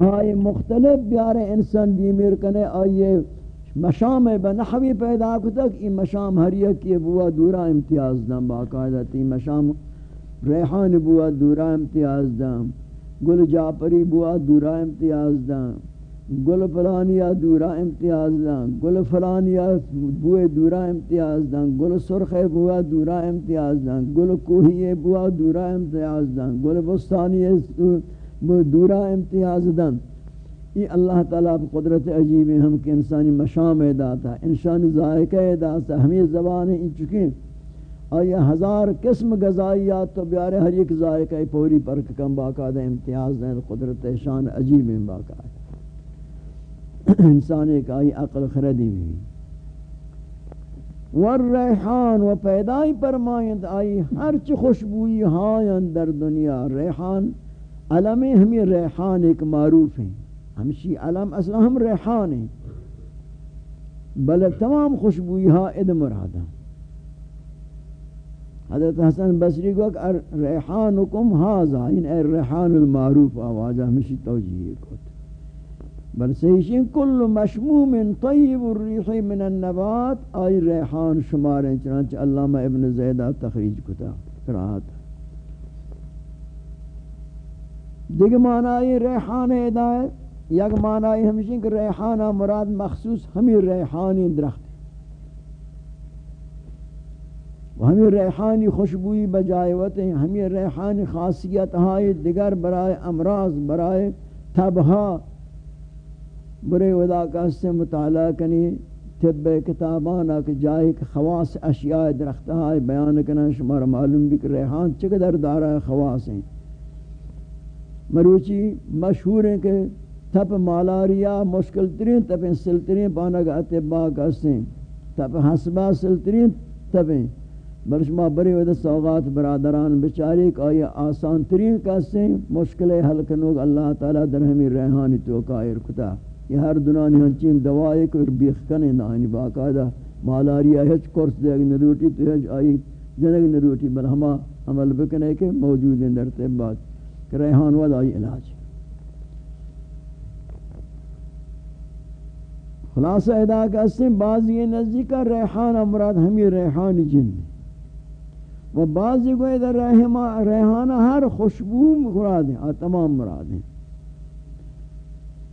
ہائے مختلف بیار انسان دیمیر کنے آئیے مشام بنحوی پیدا کتک ای مشام ہر یکی بوا دورا امتیاز دم باقاعدہ تی مشام ریحان بوا دورا امتیاز دم. گل جاپری بوا دورا امتیاز دم. گل فلانیا دورا امتیاز دن گل فلانیا بوئے دورا امتیاز دن گل سرخ بوا دورا امتیاز دن گل کوہی بوا دورا امتیاز دن گل بستانی دورا امتیاز دن. یہ اللہ تعالیٰ قدرت عجیب ہم کہ انسانی مشام داتا انسانی ذائقہ داتا ہمیں زبان ان چکیں اور یہ ہزار قسم غذائیات تو بیارے ہر ایک ذائقہ پوری پر کم باقاعدہ امتیاز دیں قدرت شان عجیب باقاعدہ. انسان ایک آئی عقل خردی بھی. والریحان و پیدائی پرمائند آئی ہر خوشبوئی ہائن در دنیا ریحان. علم ہمیں ریحان ایک معروف ہیں۔ ہمشی علم اصلا ہم ریحان ہیں۔ بلکہ تمام خوشبوئی ہاں اد مرادہ حضرت حسن بصری کو کہ ریحانکم ہاذا ان اے ریحان المعروف آوازہ ہمشی توجیہ کو بل سیشین کل مشموم طیب الریح من النبات، آئی ریحان شمار چنانچہ علامہ ابن زیدہ تخریج کتا قرآت دیکھ معنی ریحان ہدایت یک معنی ہمشین کہ ریحانہ مراد مخصوص ہمیں ریحانی درخت ہمیں ریحانی خوشبوئی بجائے وتے ہمیں ریحانی خاصیت ہائی دیگر برائے امراض، برائے تبہا برے ودا کا سے مطالعہ کنی، طب کتابانا کہ جائے کہ خواص اشیاء درختہ بیان کرنا شمار معلوم بھی کہ ریحان چقدر دارہ خواص ہیں۔ مروچی مشہور ہیں کہ تپ مالاریا مشکل ترین تپیں سلترین پانک اتباع کسیں تپ حسبہ سلترین تپیں برشما بری ود سوغات برادران بچاری کہ آیا آسان ترین کسیں مشکل حل کنوگ اللہ تعالی در ہمیں ریحانی تو کائر کتا۔ یہ ہر دنانی ہنچین دوائی کو بیخ کنے نانی باقاعدہ۔ مالاریا ہچ کورس دے اگن روٹی تو ہچ آئی۔ جنگ روٹی بل ہما عمل بکنے کے موجود ہیں در طبات کہ ریحان ود آئی علاج. خلاصہ ادا کا اسم بعض یہ نزدیک ریحان امراد ہمیں ریحان جن. و بعضی کو ادھر ریحان ہر خوشبو مراد ہیں تمام مراد ہیں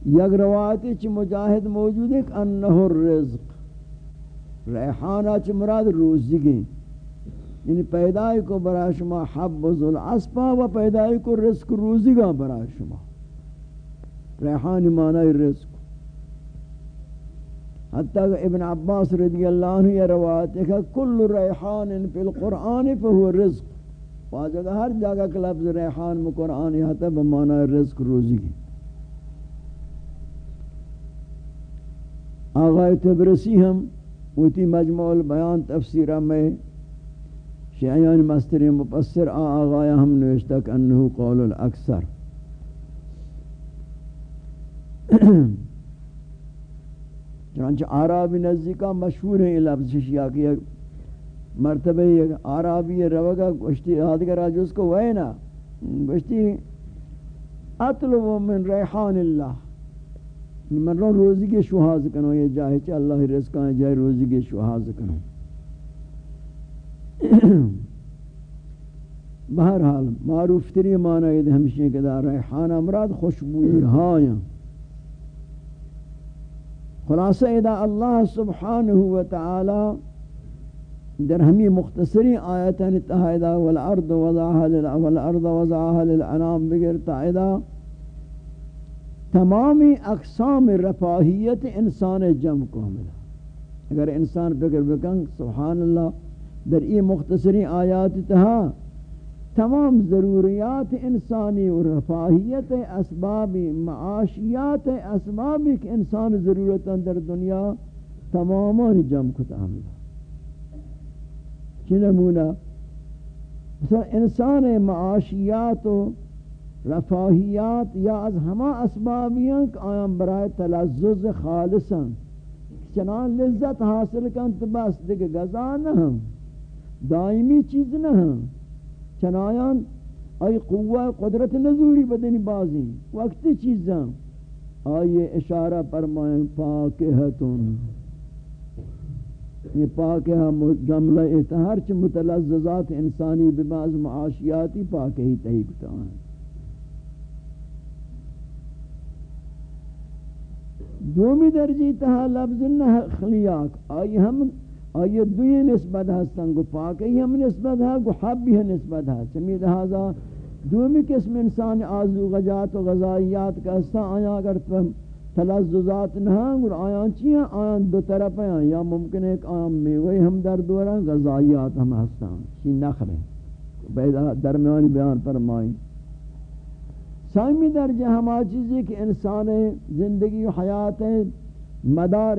یک روایتی چی مجاہد موجود ہے کہ انہو الرزق ریحانہ چی مراد؟ روزگی. یعنی پیدای کو برا شما حب العصفہ و پیدای کو رزق روزگا برا شما. ریحانی معنی رزق. حتیٰ کہ ابن عباس رضی اللہ عنہ یہ روایت ہے کہ کل ریحان فی القرآن فہو رزق. واجہ ہر جگہ کہ لفظ ریحان میں قرآن حتیٰ بمعنی رزق روزگی آغای تبرسی ہم وتی مجموع البیان تفسیرہ میں شیعان مستر مپسر آ آغایا ہم نوشتا کہ انہو قول الاکثر۔ چنانچہ عرابی نزدیکا مشہور ہے یہ لفظ شیعہ کی مرتبہ یہ عرابی روگا گوشتی آدھگر آج اس کو وینا گوشتی اطلب من ریحان اللہ۔ من رو روزی کے شوہاز کنو، یہ جاہے چا اللہ رزقاں جائے روزی کے شوہاز کنو۔ بہرحال معروف تری معنی ہے ہمشہ کے دار ریحان امراض خوشبوئی ہایاں خلاصہ اذا اللہ سبحانہ وتعالی در ہمی مختصری آیتان تحیدہ والارض وضعها للعنام بگر تحیدہ تمامی اقسام رفاہیت انسان جمع کو ملا اگر انسان فکر بکن سبحان اللہ در ای مختصری آیات تہا، تمام ضروریات انسانی و رفاہیت اسبابی معاشیات اسبابی کہ انسان ضرورت در دنیا تمامان جمع کو تعمل چی نمونہ؟ مثلا انسان معاشیات و رفاہیات یا از ہما اسبابیاں کہ آیاں برائے تلزز خالصاں، چنان لذت حاصل کن تو بس دیکھ گزا نہ ہم. دائمی چیز نہ ہم چنایاں ای قوہ قدرت نزوری بدنی بازی وقتی چیزاں آئیے اشارہ فرمائیں پاکہتن یہ پاکہ جملہ اتحار چھ متلززات انسانی ببعض معاشیاتی پاکہ ہی تحیقتا ہیں۔ دومی درجی تہا لفظ نخلیاک آئی ہم آئی دوی نسبت ہستن گو پاکی ہم نسبت ہے گو حبی ہم نسبت ہاں۔ ہے چمی لہذا دومی قسم انسان آزو غجات و غذائیات کا ہستا آیا اگر تلززات نہاں گر آیاں چیئے آیاں دو طرف ہیں۔ یا ممکن ہے کہ آیاں میوے ہم در دورا غذائیات ہم ہستا چی نخل ہے درمیانی بیان فرمائیں۔ سائمی درجہ ہما چیزی کہ انسان زندگی و حیات مدار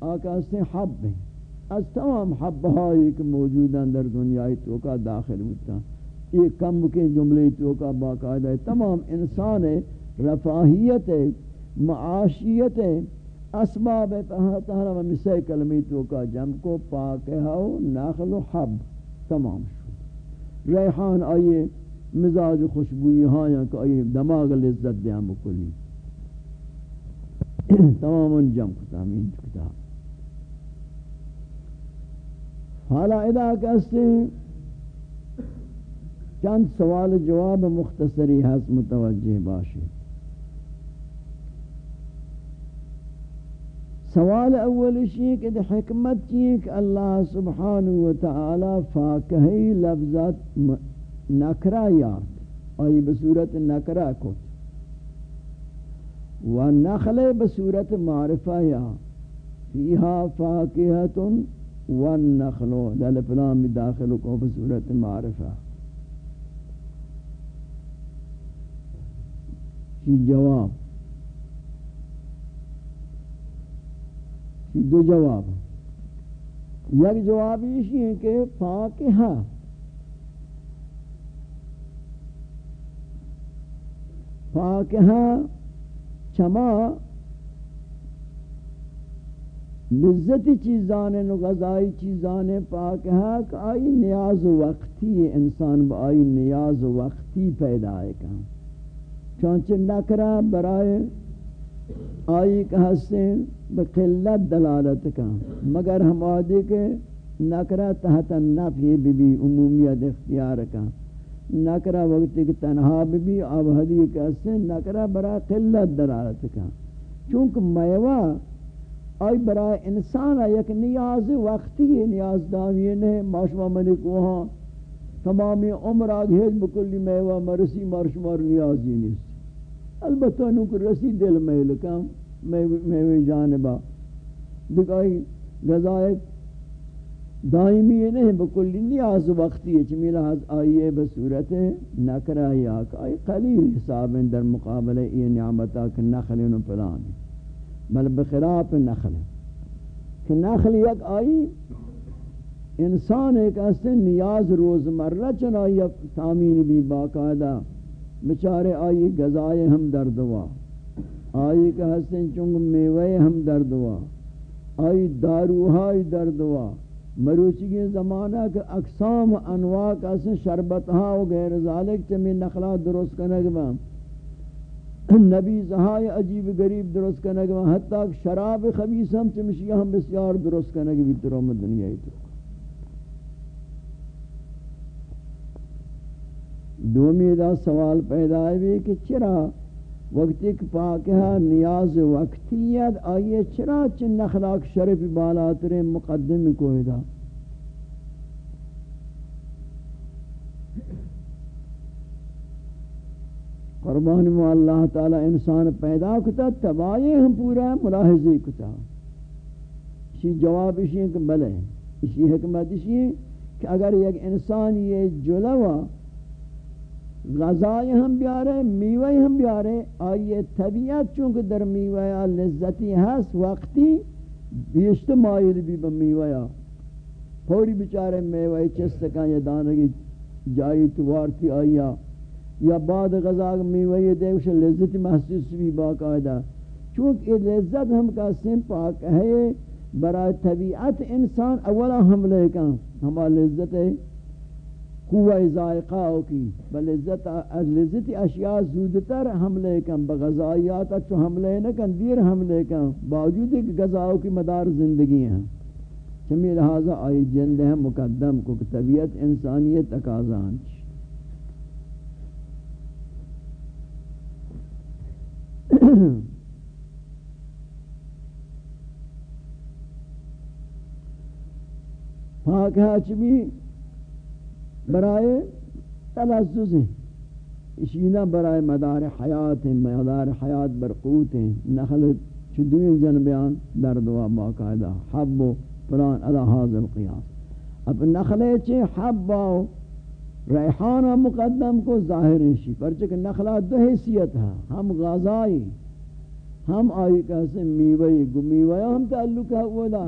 آقا سے حب ہیں۔ از تمام حب ہائی کہ موجود در دنیای توکا داخل ہوتا یہ کم کے جملے تو کا باقاعدہ تمام انسان رفاہیت معاشیت، اسباب تہرہ و مسئلہ کلمی تو کا جم کو پاک ہو ناخل و حب تمام شد. ریحان آئیے مزاج خوشبوئی ہاں یا کہ دماغ لذت دیا مکلی تمام جم کتامین کتاب. حالا ادا کہتے ہیں چند سوال جواب مختصری حس متوجہ باشی سوال اول شیء کہ حکمت چیئے کہ اللہ سبحانہ وتعالی فاکہی لفظات نکرہ یاد. آئی بصورت نکرہ کت. و نخل بصورت معرفہ یا. فیہا فاکہت و نخلو دل پلان بداخل کو بصورت معرفہ۔ چی جواب؟ چی دو جواب؟ یک جواب یہ ہے کہ فاکہہ۔ فاکہہ چما لذتی چیزان نو غذائی چیزان پاکہہ کہ آئی نیاز وقتی انسان با آئی نیاز وقتی پیدا ہے کہاں چونچہ نکرہ برائے آئی کہ ہستیں بقلت دلالت کا مگر ہم آدھے کہ نکرہ تحت نفی بی بی عمومیت اختیار کا نکرہ وقت کہ تنہا بھی اب حدی کہتے ہیں نکرہ برا قلت درارت کا چونکہ میوہ آئی برا انسان یک نیاز وقتی نیاز دامی نہیں معاشمہ ملک وہاں تمامی عمر آگھیج بکلی میوہ مرسی مرشمار نیازی نہیں البتہ نوک رسی دل میل کم میوہ جانبا. دکھائی غذائت دائمی نہیں، بکلی نیاز وقتی ہے چمی لحاظ آئیے بصورت نکرہ یا آئی قلیل حساب در مقابلہ یہ نعمتا کہ نخل انہوں پلان بل بخلاف نخل. کہ نخل یک آئی انسان ایک ایسے نیاز روزمرہ چنائی تامین بھی باقاعدہ. بچارے آئی گزائے ہم در دعا آئی کہ حسن چنگ میوے ہم در دعا آئی داروہائی در دعا مروچی کے زمانہ کہ اقسام انواع کا سے شربت ہاں و غیر ذالک چمی نخلات درست کنگ با نبی زہائی عجیب غریب درست کنگ با حتیٰ کہ شراب خبیص ہم چمشی ہم بسیار درست کنگ بھی تروم دنیای تو۔ دومی دا سوال پیدا ہے کہ چرا وقت ایک پاکہ نیاز وقتیت آئیے چرا چن نخلاق شرف بالاتر مقدم کو دا۔ قربان مو اللہ تعالی انسان پیدا کتا، تباہی ہم پورا ملاحظی کتا۔ اسی جواب اسی کہ بلے اسی حکمت اسی کہ اگر ایک انسان یہ جلوہ، غذائی ہم بیارے میوے ہم بیارے، آئیے طبیعت چونکہ در میوے لذتی ہست، وقتی بیشت مائل بھی بمیوے پوری بچارے میوے چستکا یا دانگی جائی توارتی آئیا یا بعد غذا میوے دے اسے لذت محسوس بھی باقاعدہ۔ چونکہ لذت ہم کا سن پاک ہے برای طبیعت انسان اولا حملے کا ہمارا لذت ہے قوہ ذائقہ کی، بل عزت لذت اشیاء زودتر حملے کن بغذائیات اچھو حملے نہ کن دیر حملے کن باوجود کہ غذاؤں کی مدار زندگی ہیں چمی لہذا آئی جند ہیں مقدم کو طبیعت انسانیت تقاضان پاک ہے چمی برائے تلزز ہیں۔ اشینا برائے مدار حیات ہیں، مدار حیات برقوت ہیں۔ نخل چدوین جنبیان درد و باقاعدہ، حب و فلان ادا حاضر قیاس اب نخلے چے حب و ریحان مقدم کو ظاہر شی، پرچہ کہ نخلہ دو حیثیت ہے، ہم غازائی، ہم آئی کہتے ہیں میوئی گمیوئی ہم تعلق ہے وہ دا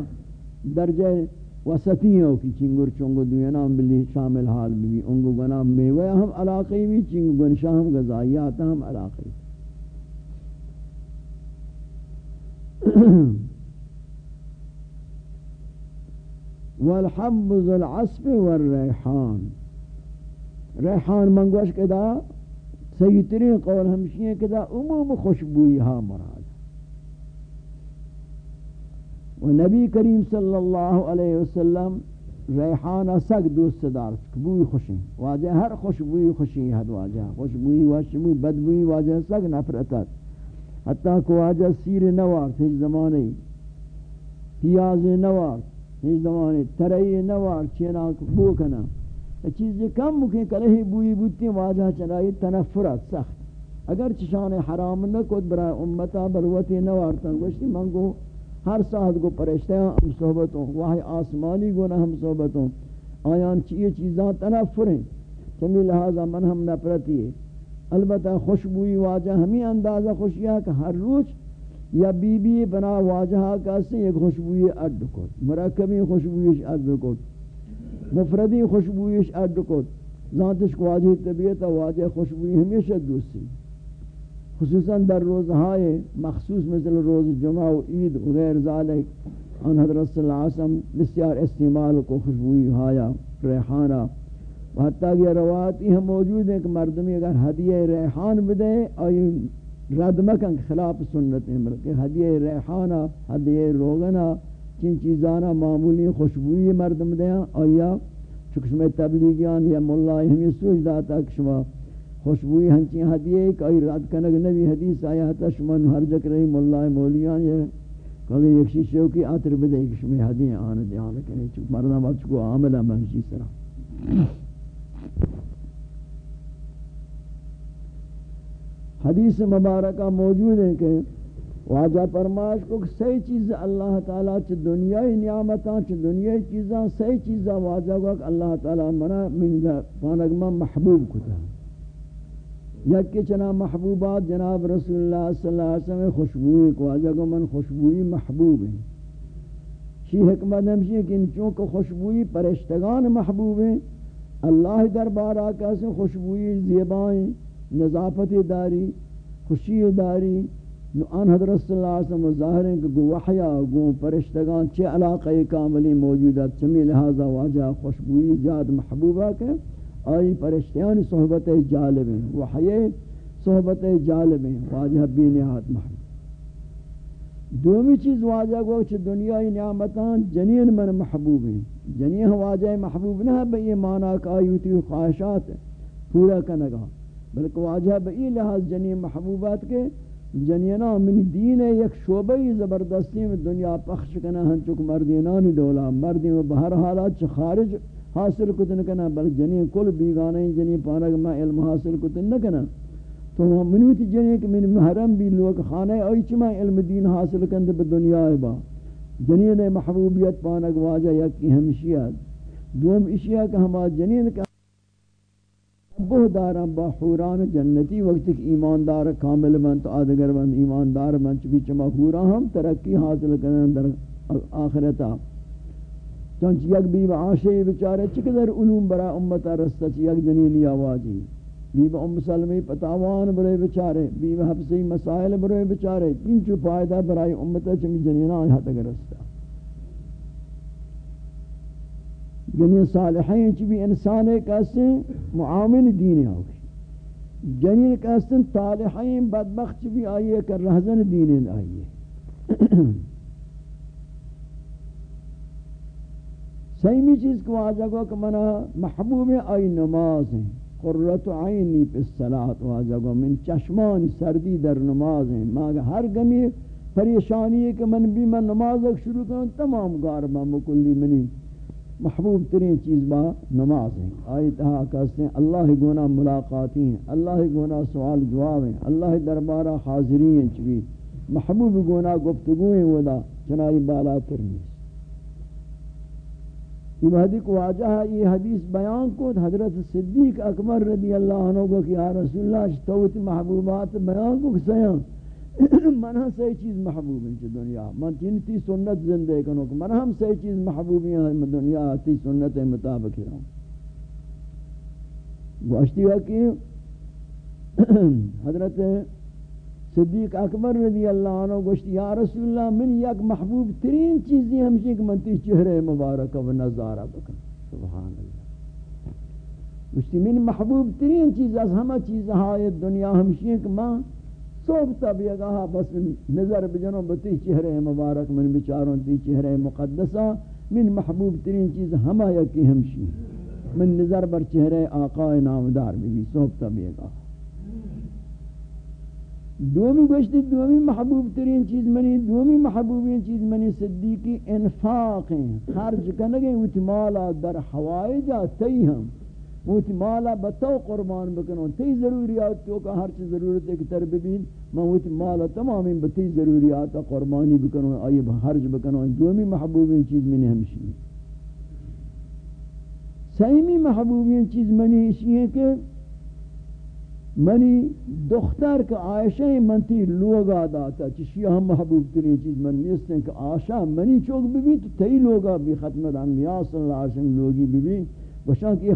درجہ وسطیوں کی چنگر چنگو دینا بلی شامل حال بھی انگو گنا میوے، ہم علاقی بھی چنگو گنشا ہم غذائیات ہم علاقی والحب ذو العصف والریحان۔ ریحان منگوش کدا صحیح ترین قول ہمشی ہے کدا عموم خوشبوئی ہاں مراد۔ و نبی کریم صلی اللہ علیہ وسلم ریحانہ سگ دوست دار بوئی خوشی۔ واجہ ہر خوشبوئی خوشی حد واجہ۔ خوشبوئی واشبوئی بدبوئی واجہ سگ نفرتت حتیٰ کہ واجہ سیر نوار تیج زمانے، پیاز نوار تیج زمانے، ترئی نوار چینا بوکنا چیز کم مکیں کلہی بوئی بوتی واجہ چنائی تنفرت سخت. اگر چشان حرام نہ کد برای امتا بلوتی نوارتا گوشتی منگو ہر ساتھ کو پرشتے ہیں ہم صحبتوں وہی آسمانی گونا ہم صحبتوں. آیان چیئے چیزاں تنفر ہیں. چمی لہذا من ہم نپرتی ہے. البتہ خوشبوئی واجہ ہمیں اندازہ خوشیہ کہ ہر روز یا بی بی بنا واجہ کسی ایک خوشبوئی اڈ کت مرکبی خوشبوئیش اڈ کت مفردی خوشبوئیش اڈ کت ذاتش کو واجہ طبیعت واجہ خوشبوئی ہمیشہ دوستی. خصوصاً در روزهای مخصوص مثل روز جمعہ و عید و غیر ذالک ان حضرت صلی اللہ علیہ وسلم بسیار استعمال کو خوشبوئی ہایا ریحانہ و حتیٰ کہ روایتی ہم موجود ہیں کہ مردمی اگر ہدیہ ریحان بدے اور رد مکن خلاف سنت ہیں، بلکہ ہدیہ ریحانہ ہدیہ روغنہ چن چیزانا معمولی خوشبوئی مردم دیں اور یا چکہ شما تبلیغیان یا ملہ ہمیں سوچ داتا کہ شما خوشبوئی ہنچی ہدیے کئی رات کنگ نبی حدیث آیا تا شمن ہر جک رہی مولای مولیان یہ کبھی ایک شیشو کی آتر بدے کہ شمی ہدیے آنے دے آنے کنے چک مردہ بات چکو عاملہ منشی سرا۔ حدیث مبارکہ موجود ہے کہ واجہ فرماش کو صحیح چیز اللہ تعالیٰ چھ دنیای نعمتاں چھ دنیای چیزاں، صحیح چیزاں واجہ کو اللہ تعالیٰ منا من پانگمہ محبوب کتا۔ یک چنا محبوبات جناب رسول اللہ صلی اللہ علیہ وسلم خوشبوئی کو آجا کو من خوشبوئی محبوب ہیں۔ شی حکمت ہمشی کہ ان چونکہ خوشبوئی پرشتگان محبوب ہیں۔ اللہ دربار آکا سے خوشبوئی زیبائیں، نظافت داری، خوشی داری ان حضرت صلی اللہ علیہ وسلم ظاہر ہیں کہ گو وحیا، گو پرشتگان چھ علاقہ کاملی موجودات چمی لہذا واجہ خوشبوئی، جاد محبوبہ کے آئی پرشتیان صحبت جالب ہیں وحی صحبت جالب ہیں، واجہ بھی نہات محمد۔ دومی چیز واجہ کو چھ دنیای نعمتان جنین من محبوب ہیں۔ جنین واجہ محبوب نہ بے یہ معنی کہ آیوتی خواہشات پورا کنگا۔ بلکہ واجہ بئی لحاظ جنین محبوبات کے یعنی جنینا من دین یک شعبہ زبردستی میں دنیا پخش کنا ہن چک مردینان دولا. مردی میں بہر حالات چھ خارج حاصل کتن کنا بل جنی کل بیگانے جنی پانک ما علم حاصل کتن نکنا تو منوتی جنی کہ من محرم بھی لوگ خانہ اوی چما علم دین حاصل کند با دنیا با. جنین محبوبیت پانک واجہ یکی ہمشیات دوم اشیاء کہ ہما جنین کا بہ دارا با حوران جنتی وقت ایک ایماندار کامل من تو آدگر من ایماندار من چبی چما حورا ہم ترقی حاصل کرن در آخرتا چونچہ یک بیو عاشی بچارے چقدر علوم برا امتا رستا چی یک جنینی آوازی بیو ام سلمی پتاوان برے بچارے بیو حفظی مسائل برے بچارے تین چو فائدہ برای امتا چنگ جنینہ آئی حد اگر رستا جنین صالحین چی بھی انسان ایک ایسے معامل دین ہوگی یعنی جنین ایک ایسے طالحین بدبخت چی بھی آئیے کر رہزن دین آئیے. سیمی چیز کو آجا گو کہ منا محبوب آئی نماز ہیں، قررت عینی پی الصلاة واجا گو من چشمان سردی در نماز ہیں. ماں ہر گمی پریشانی ہے کہ من بھی من نماز شروع کروں تمام گاربا مکلی منی محبوب ترین چیز با نماز ہیں۔ آئی تہا کہتے ہیں، اللہ گونا ملاقاتی ہیں، اللہ گونا سوال جواب ہیں، اللہ دربارہ حاضری ہیں چوی۔ محبوب گونا گفتگویں ودا چنائی بالا ترنیس یہ حدیث کو واجہ یہ حدیث بیان کو حضرت صدیق اکبر رضی اللہ عنہ کو کہ یا رسول اللہ توت محبوبات بیان کو سیاں۔ من ہم صحیح چیز محبوب ہیں دنیا. من تین تی سنت زندے کنو کہ من ہم صحیح چیز محبوب ہیں دنیا تی سنت مطابق ہوں گوشتی ہے کہ حضرت صدیق اکبر رضی اللہ عنہ گوشتی، یا رسول اللہ، من یک محبوب ترین چیزی ہمشی کہ من تی چہرے مبارک و نظارہ بکن. سبحان اللہ گوشتی، من محبوب ترین چیز از ہمہ چیز ہائے دنیا ہمشی کہ من صبح تب یہ کہا بس نظر بجنوں بتی چہرے مبارک، من بچاروں تی چہرے مقدسہ، من محبوب ترین چیز ہمہ یکی ہمشی من نظر بر چہرے آقا نامدار بھی صبح تب یہ کہا دومی گوشتی، دومی محبوب ترین چیز منی، دومی محبوبین چیز منی، صدیقی انفاق ہیں خرج کنگیں وچ مالا در حوائی تی ہم۔ موتی مالا بتاو قربان بکنو. تی ضروریات تو کا ہر چیز ضرورت ہے کہ تر ببین. میں موتی مالا تمامی بتی ضروریات قربانی بکنو آئی حرج بکنو. دومی محبوبین چیز منی ہمشی سیمی محبوبین چیز منی اسی ہے کہ منی دختر کا عائشہ منتی لوگا داتا چشی ہم محبوب ترین چیز من نیست ہیں کہ آشا منی چوک ببی تو تی لوگا بھی ختمت انبیاء صلی اللہ علیہ وسلم لوگی ببی بشان کی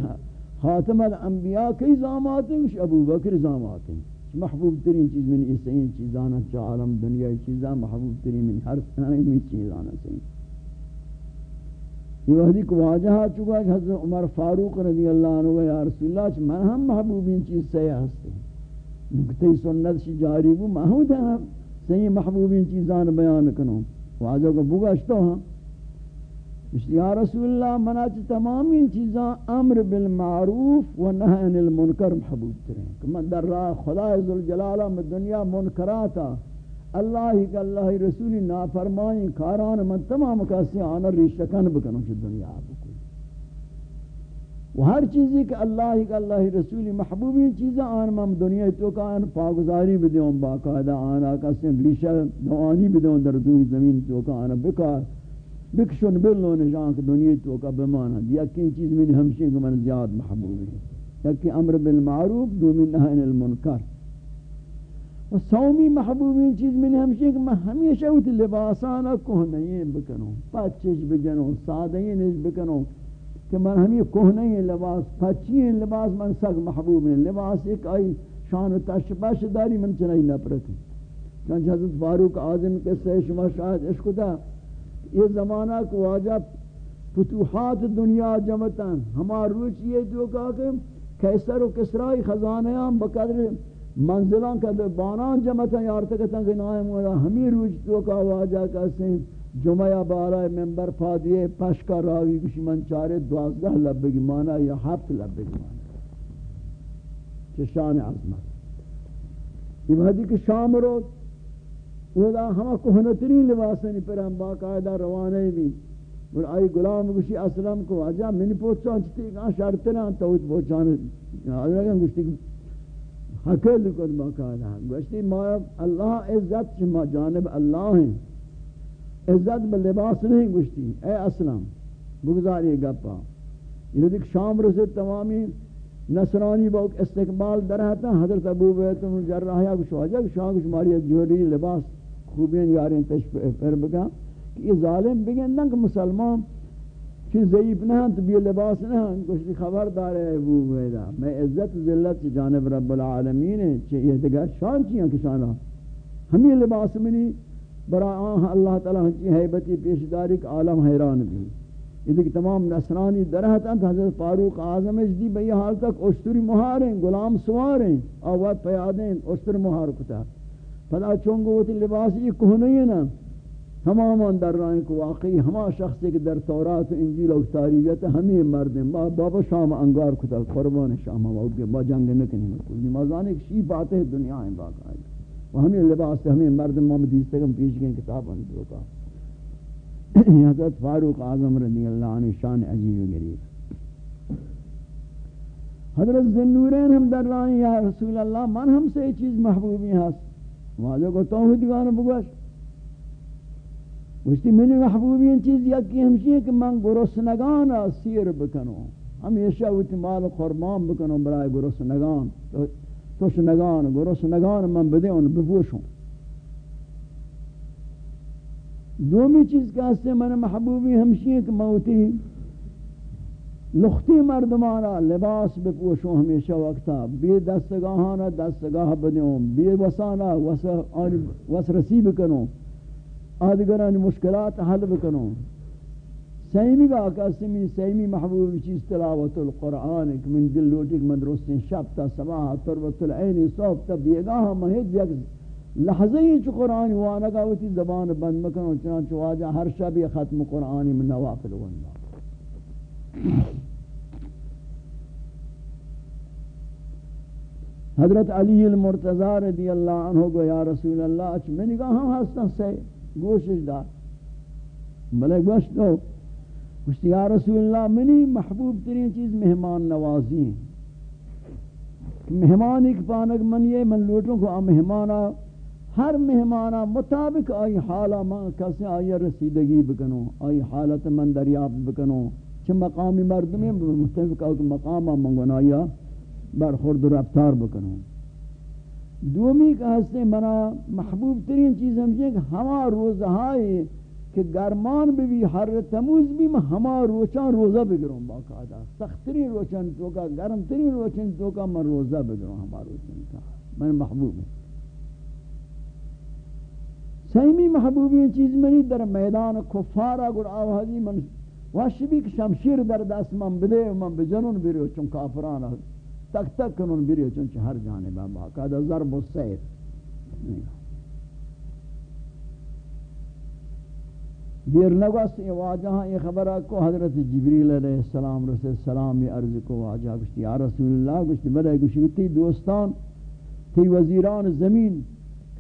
خاتم الانبیاء کئی زامات ہیں، کچھ ابو بکر زامات ہیں۔ محبوب ترین چیز من اس این چیزانا چا عالم دنیا چیزاں، محبوب ترین من ہر سنائی چیزانا سہیں یہ وحدی کو واجہا چکا کہ حضرت عمر فاروق رضی اللہ عنہ یا رسول اللہ من ہم محبوبین چیز سے ہستے نکتے سنت شی جاری بو، محمود ہیں صحیح محبوبین چیزان بیان کنو واجہ کو بگشتو ہاں۔ یا رسول اللہ منا مناچ تمامی چیزاں امر بالمعروف و نہی عن المنکر محبوب ترین کہ من در راہ خدا ذوالجلالہ میں دنیا منکراتا، اللہ ہی کہ اللہ رسولی نافرمانی کاران، من تمام کسی آنا ریشتکن بکنو چھ دنیا بکل و ہر چیزی کہ اللہ ہی کہ اللہ رسولی محبوبی چیزاں آن، من دنیا تو کا آن، پاگزاری بدیوں باقاعدہ آنا کسی ریشہ دوانی بدیوں در دوی زمین تو کا آنا بکار۔ بکشن بلو نشان کہ دنیا تو کا بمانا دیا کین چیز میں ہمشہ کہ من زیاد محبوب ہے. یکی امر بالمعروف دو من نہین المنکر. و سومی محبوبی چیز میں ہمشہ کہ میں ہمیشہ ہوتی لباسانا کوہنین بکنوں پچش بجنوں سادین بکنوں کہ من ہمیں کوہنین لباس پچین لباس من سگ محبوب ہیں. لباس ایک آئی شان و تشبش داری من چنائی نپرتی. چنانچہ حضرت فاروق آزم کے سے شما شاہد عشق دا یہ زمانہ کو واجب فتوحات دنیا جمتاں ہمار روچ یہ جو کہا کہ کیسر و کسرائی خزانیاں بقدر منزلان کا بانان جمتاں یارتکتاں کہ نائم ہویا ہمیں روچ تو کہا واجہ کہتے ہیں، جمعہ بارہ ممبر پادیے پشکا راوی کشی من چارے دوازدہ لبگی مانا یا ہفت لبگی مانا۔ چشان عظمت۔ یہ بہتی کہ شام روز ودا ہما کوہنترین لباسنی پر ہم باقاعدہ روانے بھی۔ اور آئی غلام گوشی اسلام کو آجا من پوچھان چتی کہاں شرط نہ توت پوچھان حضرت گوشتی حقل کو باقاعدہ۔ گوشتی ما اللہ عزت ما جانب اللہ ہیں۔ عزت بلباس نہیں گوشتی۔ اے اسلام بگزاری گپا۔ یہ دیکھ شام رسے تمامی نصرانی باوک استقبال درہتا حضرت ابو بیت جرحیہ کو شواجہ شاہ کو شماری جوہری لباس۔ خوبین یارین تشبیح پر بگا کہ یہ ظالم بگن کہ مسلمان چی ضعیف نہ ہیں، تو بھی لباس نہ ہیں، کچھ خبردار ہے ابو بیدہ میں عزت ذلت چی جانب رب العالمین ہے چی یہ دگر شان چیئے کسانا؟ ہمیں لباس منی، برا آن ہاں اللہ تعالیٰ ہنچی حیبتی پیشداری کا عالم حیران بھی۔ یہ دیکھ تمام نصرانی درہت انت حضرت فاروق اعظم دی بھئی حال تک اشتری مہار ہیں غلام سوار ہیں آوات پیادیں اشتر مہار کتا۔ پدا چونگو تی لباسی کہنی ہے نا تمام در رائیں کو واقعی ہما شخص کے در تورات و انجیل و تاریخیت ہمیں مرد ہیں بابا شام انگار کتا قربان شام ہوا با جنگ نکنی مکل نمازان ایک شی باتیں دنیا ہیں باقاعدہ و ہمیں لباس ہمیں مرد محمد دیستگم پیش گئے کتاب اندر کا حضرت فاروق اعظم رضی اللہ عنہ شان عجیب و غریب. حضرت ذنورین ہم در رائیں یا رسول اللہ من ہم سے چیز محبوبی ہے واجہ کو توحید گانا بگوش. وشتی منی محبوبی ان چیز یکی ہمشی ہے کہ من گرس نگانا سیر بکنو ہمیشہ ویتی مال قربان بکنو برای گرس نگان توش من بدے ان بپوشوں دومی چیز کہ اس من محبوبی ہمشی ہے کہ موتی لختی مردمانا لباس بپوشو ہمیشہ وقتا، بی دستگاہانا دستگاہ بدیوں بی وسانا وس رسی بکنو آدگران مشکلات حل بکنو۔ سیمی کا قسمی سیمی محبوب چیز تلاوت القرآن، ایک من دل لوٹک من درستین شب تا سباہ تربت العین صوف تا بیگاہ مہد، یک لحظه ای چو قرآن وانا کا وتی زبان بند مکن چنانچہ واجہ ہر شب یہ ختم قرآن من نوافل وندا حضرت علی المرتضی رضی اللہ عنہ کو یا رسول اللہ، اچ میں نے کہا ہم ہستن سے، گوشش دار۔ بلے گوش دو۔ گوشت یا رسول اللہ، منی محبوب ترین چیز مہمان نوازی ہیں۔ مہمان ایک پانک من یہ من لوٹوں کو مہمانا ہر مہمانہ مطابق آئی حالہ من کسی آئی رسیدگی بکنو، آئی حالت من دریافت بکنو۔ چھ مقامی مردمی متفق آئی مقامہ منگونا یا برخورد و رفتار بکنو دومی کا ہستے منا محبوب ترین چیز ہمشہ کہ ہما روزہائی کہ گرمان بھی بھی ہر تموز بھی میں ہما روچان روزہ بگروں باقاعدہ سخت ترین روچان تو کا گرم ترین روچان تو کا میں روزہ بگروں ہما روچان کا من محبوب ہوں سیمی محبوبی چیز منی در میدان کفارا گر آوازی من، واشبی که شمشیر در دست من بده و من بجنون بریو چون کافران کافرانا تک تک کنون بریو چون چه هر جانبا باقاعدہ ضرب و سیر دیر نگوست یہ واجہاں، یہ خبرہ کو حضرت جبریل علیہ السلام رسول السلام یہ عرض کو واجہ گشتی. یا رسول اللہ گشتی بڑے گشتی دوستان، تی وزیران زمین،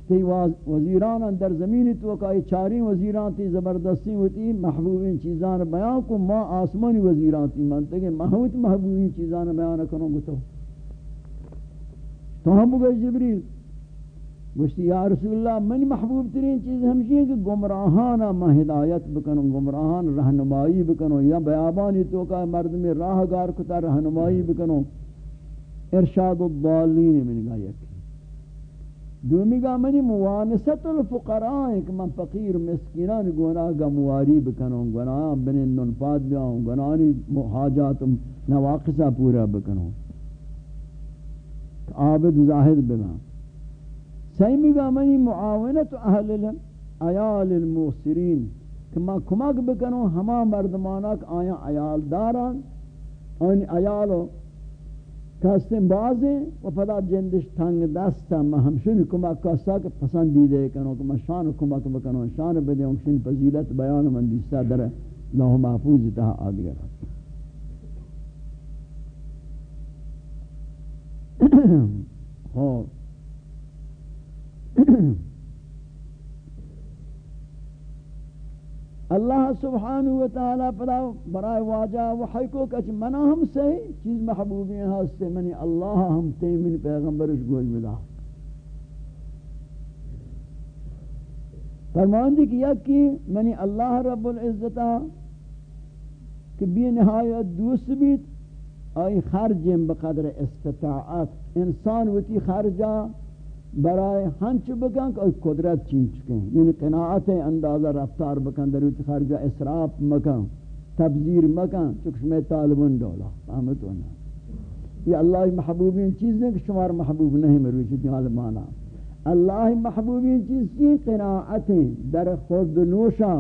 تی وزیران در زمین تو کا چاری وزیران تی زبردستی ہوتی، محبوبین چیزان بیان کو، ما آسمانی وزیران تی مانتے کہ محبوب محبوبین چیزان بیان کروں گو تو تو ہم گئے جبریل گوشتی یا رسول اللہ من محبوب ترین چیز ہمشی ہے کہ گمراہانا ما ہدایت بکنو، گمراہان رہنمائی بکنو، یا بیابانی تو کا مرد میں راہ گار کتا رہنمائی بکنو۔ ارشاد الضالین من گا یکی دومی گا منی موانست الفقراء ایک من فقیر، مسکینان، گناہ گا مواری بکنوں گناہ بنی ننفاد بیاؤں گناہی حاجات نواقصہ پورا بکنوں عابد زاہد بنا. سیمی گا منی معاونت اہل الایال الموسرین کہ من کمک بکنوں ہما مردمانک آیا عیال داران آن عیالو کستن بازیں و پدا جندش تنگ دستا ما ہمشن کمک کستا کہ پسند دیدے کنو کہ ما شان کمک بکنو شان بدے ہمشن فضیلت بیان من دیستا در لوح محفوظ تہا آدگر. ہاں۔ اللہ سبحانہ و تعالی پدا برائے واجہ وحی کو کچھ منا ہم سے چیز محبوبی ہیں ہاں ہستے منی اللہ ہم تیمین پیغمبرش گوش بدا۔ فرمان دی کہ یکی منی اللہ رب العزتا کہ بی نہایت دوست بیت آئی خرجیں بقدر استطاعت. انسان وتی خرجہ برائے ہنچ بکن کہ قدرت چین چکیں یعنی قناعت اندازہ رفتار بکن در وچ خرجہ اسراف مکن، تبذیر مکن، چکش میں طالبن دولا. فهمت ہونا. یہ اللہ محبوبین چیز نہیں کہ شمار محبوب نہیں مروی چیز اللہ محبوبین چیز کی قناعتیں در خود نوشا،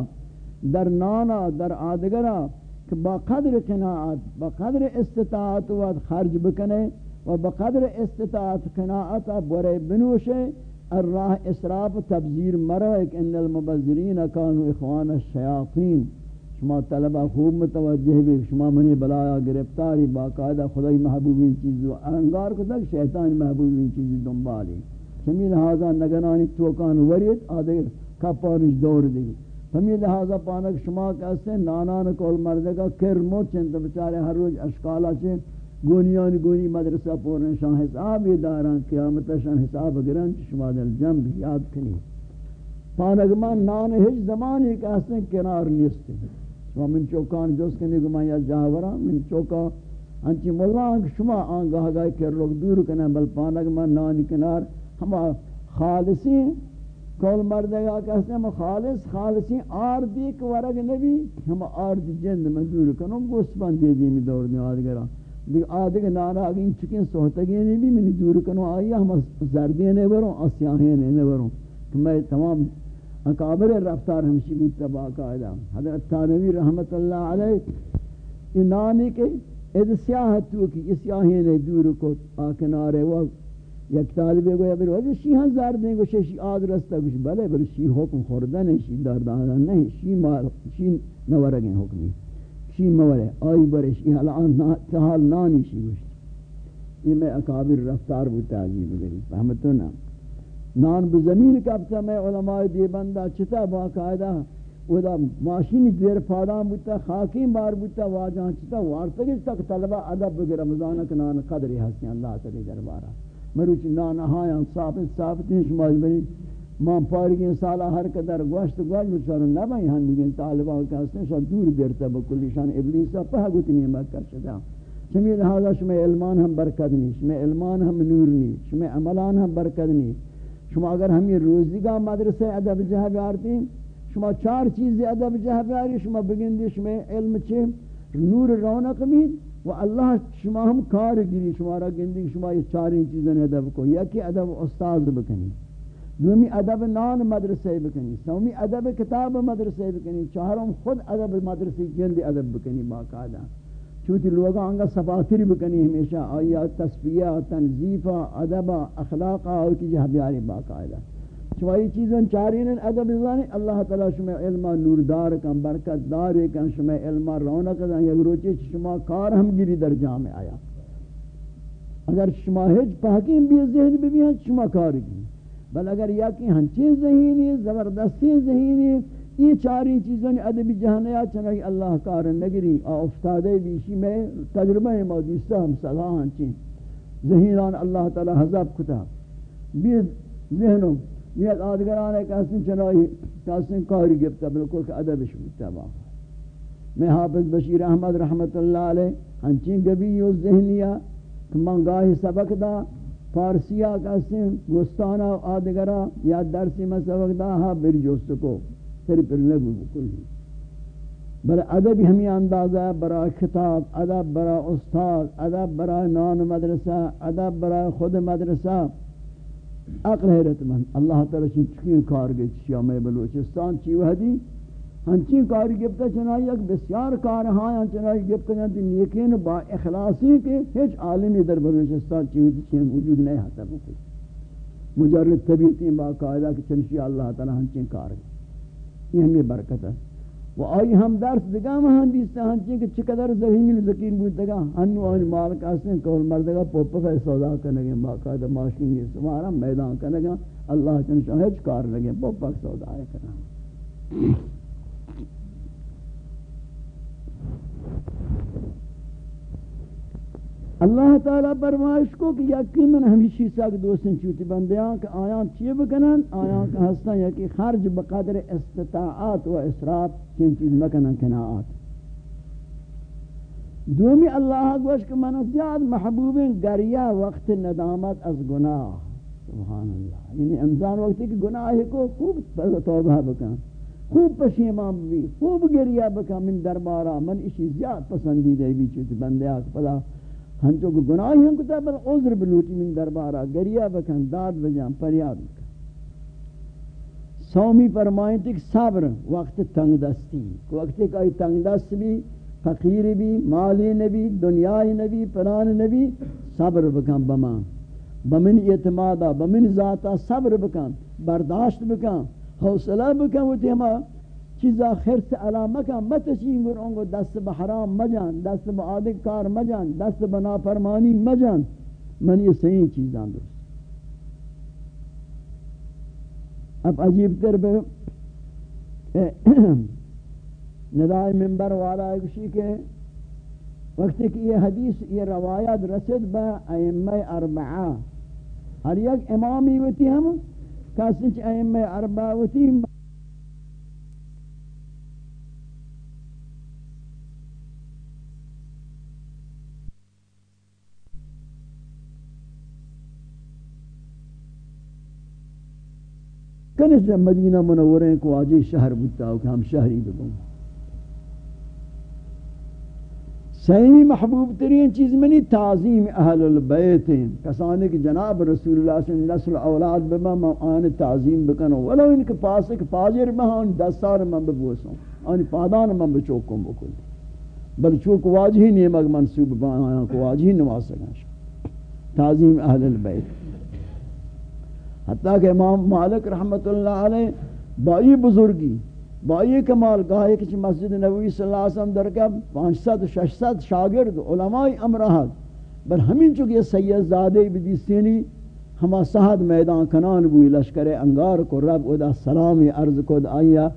در نانا، در آدگرہ کہ با قدر قناعت با قدر استطاعت وقت خرج بکنے و با قدر استطاعت قناعت برے بنوشے الراہ اسراف تبذیر مرائک ان المبذرین کانو اخوان الشیاطین. شما طلبہ خوب متوجہ بھی شما منی بلایا گرفتاری باقاعدہ خدای محبوبین چیزو انگار کو تک شیطان محبوبین چیزی دنبالی. شمی لہذا نگرانی توکان ورید آدھے کپارش دور دی ہمی لہذا پانک شما کہتے ہیں، نانان کول مردگا کرمو چند بچارے ہر روز اشکالا چھے گونیان گونی مدرسہ پورن شان حسابی داران قیامت شان حساب گرن شما دل جنب یاد کنی۔ پانک من نان ہج زمانی کہتے ہیں کنار نیستے۔ شما من چوکان جس کنی گمان یا جاورا، من چوکا انچی ملان شما آنگاہ گئے کر روک دور کنے بل پانک من نانی کنار ہما خالصی کول مردگا کہتے ہیں خالص خالصی آر دیک ورگ نبی، ہم آر دی جند میں دور کنو گوست بندی دی میں دور دی آدگرا دیکھ آدھگ نارا اگین چکن سوہتگی نبی میں دور کنو آیا ہم زردی نے بروں آسیاہی نے بروں کہ میں تمام اکابر رفتار ہمشی بھی تباہ قائدہ حضرت تانوی رحمت اللہ علیہ، یہ نانی کے اد سیاہت تو کی اس نے دور کو آکنارے وقت یک طالب گویا بر وجہ شی ہن زار دیں گو شی آد رستہ گوش بلے بر شی حکم خوردن، شی در دانا نہیں شی مار شی نورگیں حکمی. شی مورے آئی بر شی حال تحال نانی شی گوش یہ میں اکابر رفتار بوتا عجیب گری فهمتو نا نان بزمین کبتا میں علماء دی بندہ چتا باقاعدہ ودا ماشین دیر پادام بوتا خاکین بار بوتا واجہاں چتا وارتگی تک طلبہ ادب بگر رمضان کنان قدری ہستی اللہ تعالی دربارہ مروچ نانہایاں ثابت ثابت ہیں، شما بنی، ماں پارگین سالا ہر قدر گوشت گوشت بچارو نبائی ہن بگین طالبہ کا حسن شاہ دور بیرتا بکلی شان ابلیسا پہ گتنی مکر شدہ۔ شمی لہذا شما علمان ہم برکت نہیں، شما علمان ہم نور نہیں، شما عملان ہم برکت نہیں۔ شما اگر ہم ہمیں روزگاہ مدرسہ ادب جہاں بیارتی شما چار چیز ادب جہاں بیاری شما بگن دی شما علم چھے نور رونق بھی۔ و اللہ شما ہم کار گیری، شما را گندی شما یہ چاری چیزیں ادب کو۔ یکی ادب استاد بکنی، دومی ادب نان مدرسے بکنی، سومی ادب کتاب مدرسے بکنی، چہارم خود ادب مدرسے گندی ادب بکنی باقاعدہ۔ چونکہ لوگ آنگا صفاتر بکنی ہمیشہ آیا تصفیہ تنظیفہ ادب اخلاقہ، اور کی جہاں بیاری باقاعدہ۔ شمائی چیزیں چارین ادب زانی اللہ تعالی شما علم نور دار کن، برکت دار کن شما علم رونق کن، یک روچی شما کار ہم گیری در جامع آیا. اگر شما ہج پاکین بھی ذہن بھی ہیں شما کار گی بل اگر یا کہ ہنچین ذہینی زبردستی ذہینی یہ چاری چیزیں ادبی جہانیا چنائی اللہ کار نگری افتادے بیشی میں تجربہ موجودہ ہم صلاح ہنچین. ذہینان اللہ تعالی حضب کتا. بھی ذہنوں یہ آدگران ایک حسن چنائی حسن کاری گفتا بلکل کہ ادبش بودتا با میں حافظ بشیر احمد رحمت اللہ علیہ ہنچین گبی و ذہنیہ کہ من گاہی سبق دا فارسیہ کا حسن گستانہ آدگرہ یا درسی میں سبق دا ہاں بر جوستکو سری پر لگو بکل بر ادب ہمیں اندازہ ہے برای خطاب ادب برای استاد ادب برای نان مدرسہ ادب برای خود مدرسہ عقل حیرت من اللہ تعالی چی چکین کار گئی چیا میں بلوچستان چی وحدی ہنچی کاری گفتا چنائی ایک بسیار کار ہاں چنائی گفتا چنائی نیکین با اخلاصی کے ہیچ عالمی در بلوچستان چی وحدی چی موجود نہیں ہاتا بکل مجرد طبیعتی باقاعدہ کہ چنشی اللہ تعالی ہنچی کار گئی یہ ہمیں برکت ہے۔ و آئی ہم درس دگا مہان دیستے بیستا ہنچیں کہ چقدر ذہین ذکین بود دگا ہنو آئی مالک آسنے کول مردگا پوپا فی سودا کرنگے باقاعدہ ماشین یہ سمارا میدان کرنگا اللہ چن شاہد کار لگے پوپا سودا کرنگا اللہ تعالی فرمائش کو کہ یقینا ہمیشہ ساگ دوستن چوتی بندیاں کہ آیاں چی بکنن آیاں کہ ہستن یا کہ خرج بقدر استطاعات و اسراف چین چیز مکنن کناعات۔ دومی اللہ گوش کہ منو زیاد محبوب گریہ وقت ندامت از گناہ۔ سبحان اللہ۔ یعنی انسان وقتی کہ گناہ کو خوب توبہ بکن، خوب پشیمان بھی خوب گریہ بکن، من دربارہ، من اسی زیاد پسندیدہ بھی چوتی بندیاں کہ پدا ہنچو کو گناہی ہم کتا بل عذر بلوٹی من دربارہ، گریہ بکن، داد بجان پریاد بکن۔ سومی فرمائیں تک صبر، وقت تنگ دستی۔ وقت ایک آئی تنگ دست بھی، فقیر بھی مالی نبی، دنیای نبی، پران نبی، صبر بکن بمان۔ بمن اعتمادا، بمن ذاتا صبر بکن، برداشت بکن، حوصلہ بکن، وہ تیما چیزا خرس علامہ کن متشین گر انگو دست بحرام مجان، دست بعادق کار مجان، دست بنافرمانی مجان. من یہ صحیح چیزاں درست اب عجیب تر بے ندائی منبر والا ایکشی کے وقت کہ یہ حدیث، یہ روایت رسد با ائمہ اربعہ. ہر یک امامی ہوتی ہم کسنچ ائمہ اربعہ ہوتی کنس مدینہ منوریں کو آجی شہر بتا ہو کہ ہم شہری بگوں سیمی محبوب ترین چیز منی تعظیم اہل البیت ہیں۔ کسانے کہ جناب رسول اللہ صلی اللہ علیہ وسلم نسل اولاد بما ما آن تعظیم بکنو ولو ان کے پاس ایک فاجر بہا ان دستار من ببوسوں۔ آن پادان من بچوکوں بکل بل چوک واجہی نیمک منصوب بہا کو واجہی نواز سکن تعظیم اہل البیت۔ حتیٰ کہ امام مالک رحمت اللہ علیہ بائی بزرگی، بائی کمال گاہے کچھ مسجد نبوی صلی اللہ علیہ وسلم درکہ پانچ ست شش ست شاگرد علماء امرہت بل ہمین چکہ سید زادے بدیستینی ہما سہد میدان کنان بوئی لشکر انگار کو رب ادا سلامی عرض کو آئیا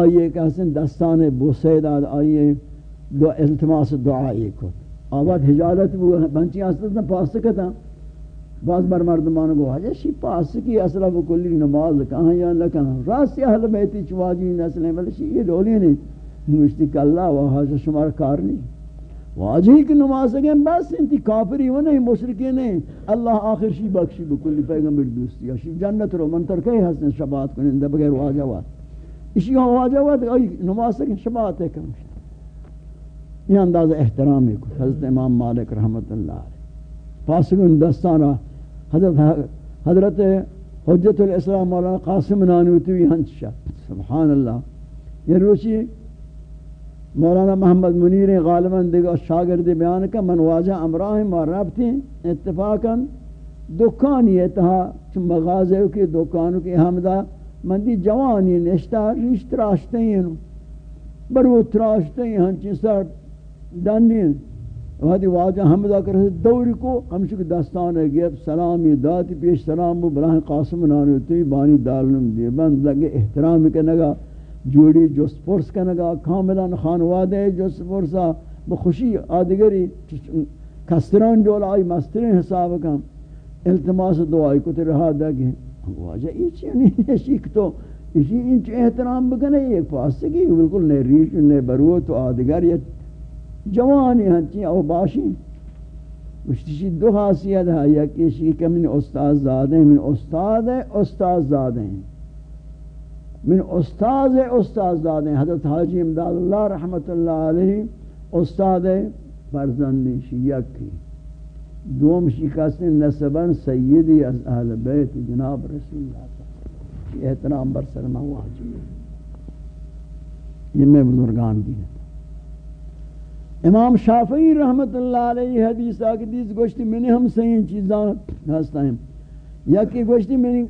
آئیے کہ حسن دستان بوسید آد آئیے دو التماس دعائی کو آباد حجالت بو بنچی آستتا پاسکتا۔ بعض بر مردمان گو حجا شی پاس کی اصلا بکلی نماز کہاں یا لکہاں؟ راست اہل بیتی چواجی نسلیں بلے شی یہ ڈولی نہیں نوشتی کہ اللہ وہ حاجہ شمار کار نہیں۔ واجہی کی نماز گئے بس انتی کافری وہ نہیں مشرکی نہیں۔ اللہ آخر شی بخشی بکلی، پیغمبر دوستی۔ شی جنت رو منتر کئی حسن شبات کنن دے بغیر واجہ وات اسی ہاں واجہ وات نماز گئے شبات ہے کمشت یہ انداز احترامی کو حضرت امام مالک رحمت اللہ علیہ۔ فاسقون دستانا حضرت حضرت حجت الاسلام مولانا قاسم نانوتوی ہنچ ہنچا سبحان اللہ۔ یہ روچی مولانا محمد منیر غالباً دیگا شاگرد بیان کا من واجہ امراہم و ربطی اتفاقا دکانی اتہا چون مغازے کی دکانوں کی حمدہ، من دی جوانی نشتا ریشت راشتے ہیں۔ برو تراشتے ہیں، ہنچی سر دنی وہاں واجہ حمدہ کر دوری کو ہمشک دستان ہے گیب سلامی داتی پیش سلام بو براہ قاسم نانو تی بانی دارنم دی بند لگے احترام کنگا جوڑی جو سپورس کنگا کاملا خانوادے جو سپورسا بخوشی آدگری، کستران جول آئی مسترین حساب کم۔ التماس دعائی کو تر رہا دا کہ واجہ، یہ چیئے نہیں؟ ہے شیک تو اسی انچ احترام بکنے ایک پاس سکی بالکل نئے ریش، نئے بروت و آدگر یہ جوانی ہنچی او باشی مشتشی دو خاصیت ہے، یکی کہ من استاد زادیں من استاد استاد زادیں من استاد استاد زادیں حضرت حاجی امداد اللہ رحمت اللہ علیہ، استاد فرزندی شیعک کی دوم شکست نسبن سیدی از اہل بیت جناب رسول اللہ احترام بر سرمہ واجب یہ میں بزرگان دی ہے امام شافعی رحمت اللہ علیہ حدیث آکدیس گوشتی منی ہم صحیح چیزاں ہستا ہیں۔ یا کہ گوشتی منی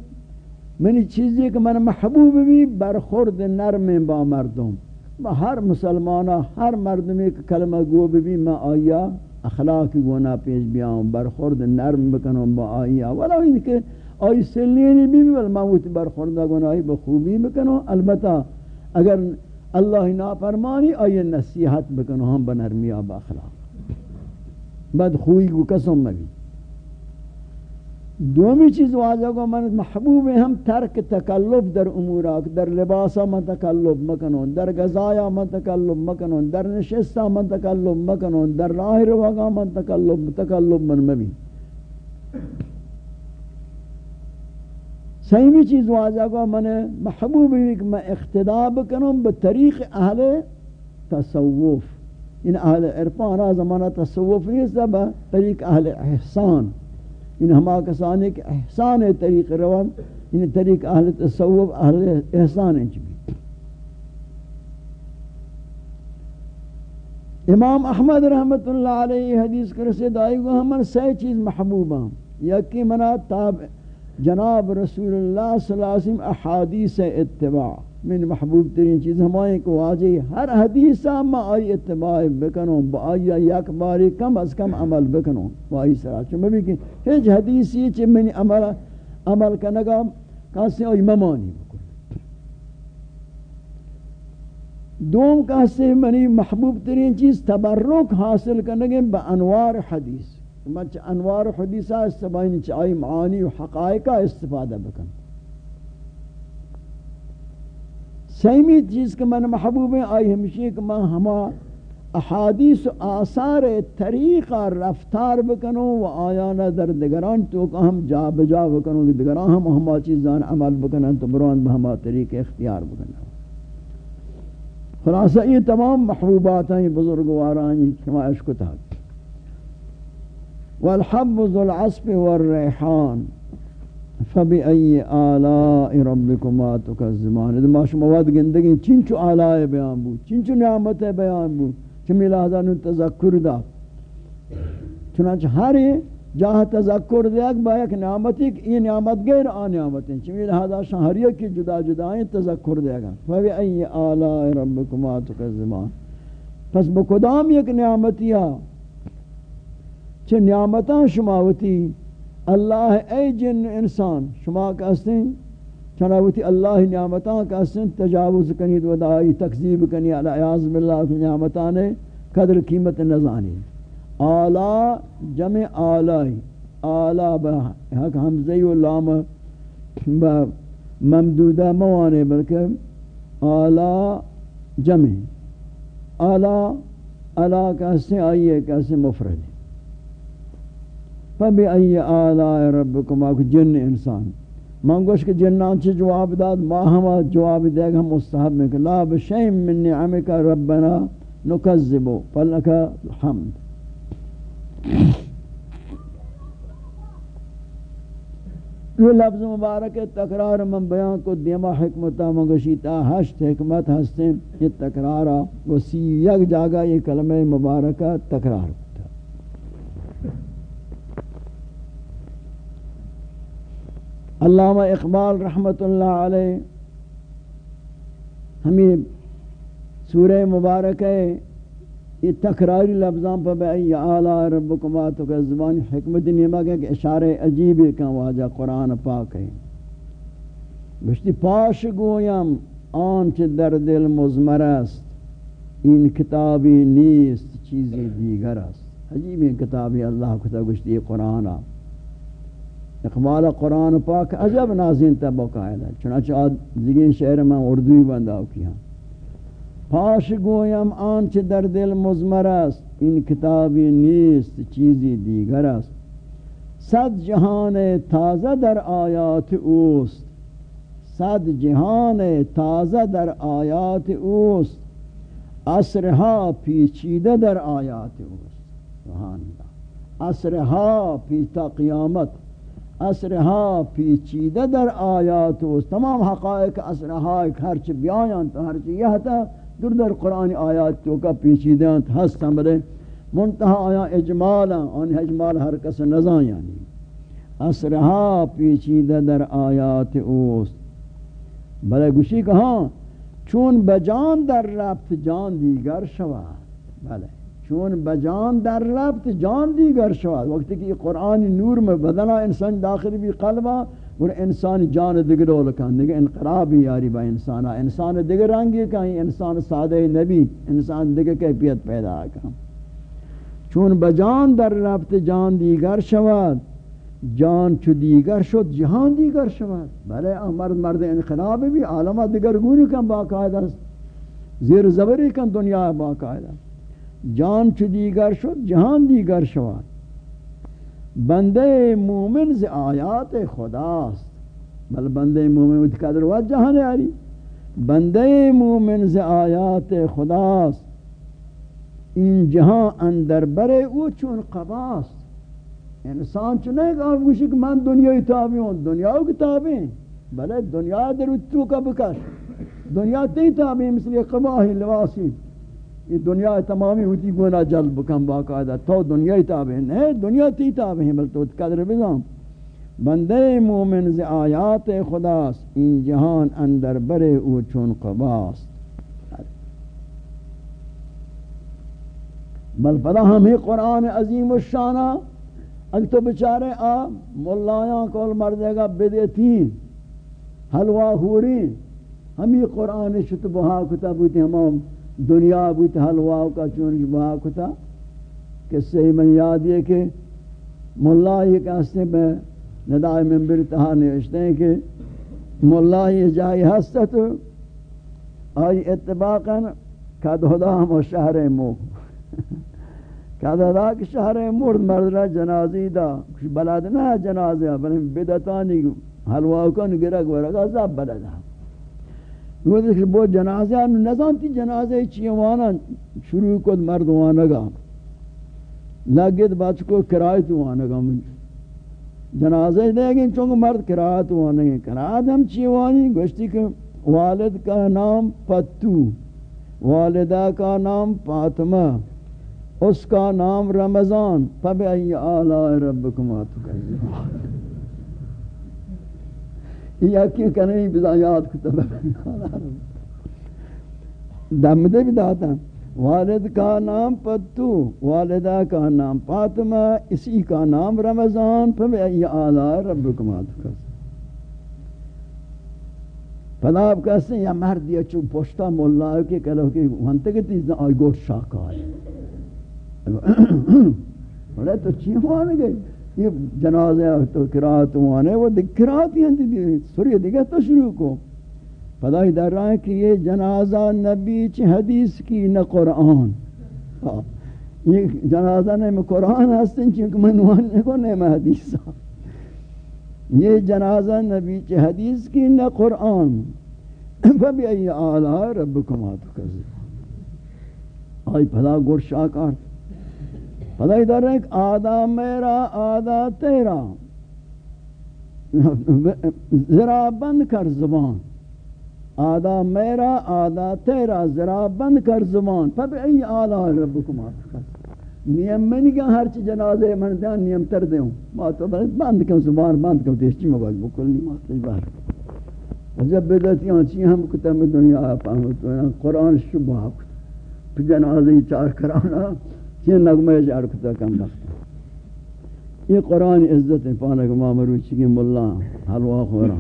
منی چیزی کہ من محبوب بھی برخورد نرم با مردم۔ با ہر مسلمانہ ہر مردم ایک کلمہ گو بھی میں آیا اخلاق گونا پیش بیاؤں برخورد نرم بکنوں با آیا۔ ولا ان کہ آئی سلینی بھی بھی والموت برخوردہ گناہی بخوبی بکنوں۔ البتہ اگر اللہ نافرمانی آئی نصیحت بکنو ہم بنرمی آب اخلاق. بد خوئی کو قسم مبی دومی چیز واضح کو من محبوب ہم ترک تکلف در اموراک در لباسا من تکلف مکنو، در غذایا من تکلف مکنو، در نشستا من تکلف مکنو، در راہ رواگا من تکلف تکلف من مبی سیمی چیز واضح کو من محبوب ہے کہ میں اقتدا بکنم بطریق اہل تصوف. ان اہل عرفان را زمانہ تصوف نہیں سب طریق اہل احسان. ان ہما کسانے کے احسان طریق روان ان طریق اہل تصوف اہل احسان ہیں امام احمد رحمت اللہ علیہ حدیث کر سے دائی گو ہمیں سی چیز محبوب ہیں یکی منا تاب جناب رسول اللہ صلی اللہ علیہ وسلم احادیث اتباع، من محبوب ترین چیز ہمائیں کو واجی ہر حدیثہ ما آئی اتباع بکنوں، با آئی یک باری کم از کم عمل بکنوں، با آئی سرا۔ چون بھی کہ ہیچ حدیثی چی منی عمل عمل کنگا کاسی آئی ممانی بکن۔ دوم کاسی منی محبوب ترین چیز تبرک حاصل کنگے با انوار حدیث۔ مچ انوار حدیثہ استبائن چاہی معانی و حقائقہ استفادہ بکن. سیمی چیز کہ من محبوب ہیں آئی ہمشی کہ میں ہما احادیث و آثار طریقہ رفتار بکنوں و آیانا در دگران تو کہ ہم جا بجا بکنوں کہ دگران ہم ہما چیزان عمل بکنوں تو بروان بہما طریق اختیار بکنوں خلاصہ یہ تمام محبوبات ہیں بزرگواران کما عشق تحت والحب ذو العصف والریحان فبأي آلاء ربكما تكذبان ما شما واد گندگی چنچو آلاء بیان بو بود چنچو نعمت بیان بود چمی لحظہ نو تذکر دا۔ چنانچہ ہر جاہ تذکر دیا کہ با یک نعمتی کہ یہ نعمت غیر آن نعمت ہیں۔ چمی لحظہ شہریہ کی جدا جدا ہیں، تذکر دیا گا۔ فبأي آلاء ربكما تكذبان پس بکدام یک نعمتیہ چھ نعمتاں شماوتی اللہ اے جن انسان شما کہستیں چناوتی اللہ نعمتاں کہستیں تجاوز کنید ودائی تکذیب کنی علی عیاض باللہ کی نعمتاں قدر قیمت نزانی آلا جمع آلائی آلا بحق حمزی و لام ممدودہ موانے بلکہ آلا جمع آلا آلا کہستیں آئیے کہستیں مفرد فبأي آلاء ربكما جن انسان۔ منگوش کہ جنان چھ جواب داد، ما ہم جواب دے گا ہم مستحب میں کہ لا بشیم من نعمک ربنا نکذبو فلنک الحمد یہ لفظ مبارک تکرار من بیان کو دیما حکمتا مگشیتا ہشت حکمت ہستیں، یہ تکرارا وسی یک جاگا یہ کلمہ مبارکہ تکرار۔ علامہ اقبال رحمت اللہ علیہ، ہمیں سورہ مبارک ہے، یہ تکراری لفظاں پر بے آلہ ربکما تو کہ زبان حکمت نیمہ کہ اشارہ عجیب کا واجہ قرآن پاک ہے۔ گشتی پاش گویم آنچ در دل مزمر است، این کتابی نیست، چیزی دیگر است۔ عجیب کتابی اللہ کتا گشتی قرآن آپ اقبال قرآن پاک عجب نازین تا بقاعدہ چنانچہ آد زگین شہر میں اردوی بنداو کیا۔ پاش گویم آنچ در دل مزمر است، این کتابی نیست، چیزی دیگر است۔ صد جہان تازہ در آیات اوست، صد جہان تازہ در آیات اوست اسرها پیچیده در آیات اوست۔ سبحان اللہ اسرها پیتا قیامت اسرها پیچیده در آیات و تمام حقائق اسرها ہرچ بیان تو ہرچ یہ تا در در قرآن آیات تو کا پیچیده انت ہستن بلے منتہا آیا اجمالا ان اجمال ہر کس نزان یعنی اسرها پیچیده در آیات اوست. بلے گوشی کہاں چون بجان در ربط جان دیگر شود. بلے چون بجان در ربط جان دیگر شود. وقتی کہ قرآن نور میں بدنا انسان داخل بھی قلبہ اور انسان جان دیگر لکن. دیگر انقرابی یاری با انسانا انسان دیگر رنگی کہیں انسان سادہ نبی. انسان دیگر کیفیت پیدا کن. چون بجان در ربط جان دیگر شود. جان چو دیگر شد جہان دیگر شود. بلے مرد مرد انقلاب بھی عالمہ دیگر گونی کن باقاعدہ زیر زبری کن، دنیا باقاعدہ جان چو دیگر شد، جہان دیگر شود. بندے مومن سے آیات خداست. بل بندے مومن وہ قدر و جہان یاری بندے مومن سے آیات خداست. این جہاں اندر برے او چون قباست. انسان چنے گا گوشی کہ من دنیای تابعی ہوں دنیا کی تابعی بلے دنیا در تو کا بکش دنیا تی تابعی مثل قباہی لواسی. یہ دنیا تمامی ہوتی گونا جلب بکن باقاعدہ تو دنیا تابع نہیں، دنیا تی تابع ہیں بل تو قدر بزام۔ بندے مومن ز آیات خداس این جہان اندر برے او چون قباس بل پدا ہمیں قرآن عظیم الشانہ۔ اگر تو بچارے آ، ملایاں کول مردے گا بدیتین، حلوہ ہوری ہمیں قرآن شت بہا کتا بوتی ہمیں دنیا بوتی حلوہ کا چونک بہا کتا کہ صحیح من یاد یہ کہ ملا یہ کہستے میں ندائی منبر تہا نوشتے ہیں کہ ملا یہ جائی ہستا تو آئی اتباقا کد خدا ہم شہر مو۔ کد خدا کہ شہر مرد مرد را جنازی دا، کچھ بلد نہ جنازی بلن بدتانی حلوہ کن گرگ ورگا زب بلد وہ دیکھ بو جنازہ نزانتی جنازہ چیوانا شروع کد مردوانا گا لگت بچ کو کرایت وانا گا جنازہ دے گئے چونکہ مرد کرات ہوا نہیں کرات ہم چیوانی گوشتی کہ والد کا نام پتو والدہ کا نام فاطمہ اس کا نام رمضان فبئی آلاء ربکما تکذبان یہ کی کرنے بزا یاد کتب دم دے بھی داتا والد کا نام پتو والدہ کا نام فاطمہ اسی کا نام رمضان پھر فبئی آلاء ربکما تکذبان پدا اب کہتے ہیں یا مرد یا چو پوشتا مولا ہے کہ کہلو کہ وانتے کہ تیزا آئی گوٹ شاکا ہے بڑے تو چی ہوانے گئے یہ جنازہ تو کرات ہوانے وہ دیکھ کرات ہی ہیں سوری دیکھا تو شروع کو۔ پدا ہی در رہا ہے کہ یہ جنازہ نبی چی حدیث کی، نہ قرآن۔ یہ جنازہ نے قرآن ہستن چونکہ منوانے کو نہیں میں یہ جنازہ نبی چی حدیث کی، نہ قرآن۔ فبی فبئی آلاء ربکما تکذب۔ آئی پدا گوڑ شاکار پدا ادھر ایک آدھا میرا، آدھا تیرا۔ ذرا بند کر زبان۔ آدھا میرا، آدھا تیرا، ذرا بند کر زبان۔ فبئی آلاء ربکما تکذب نیم میں نہیں کہا ہر چی جنازے من دیان نیم تر دے ہوں۔ ما بند کم زبان، بند کم تیس چی مبال بکل نہیں مات جی بار۔ جب بدتی آنچی ہم کتا دنیا آپ آمد قرآن شبہ آپ جنازے چار کرانا۔ چی نگمہ جار کتا کم بخت یہ قرآن عزت ہے پانک مامرو چکی ملا حلوہ خورا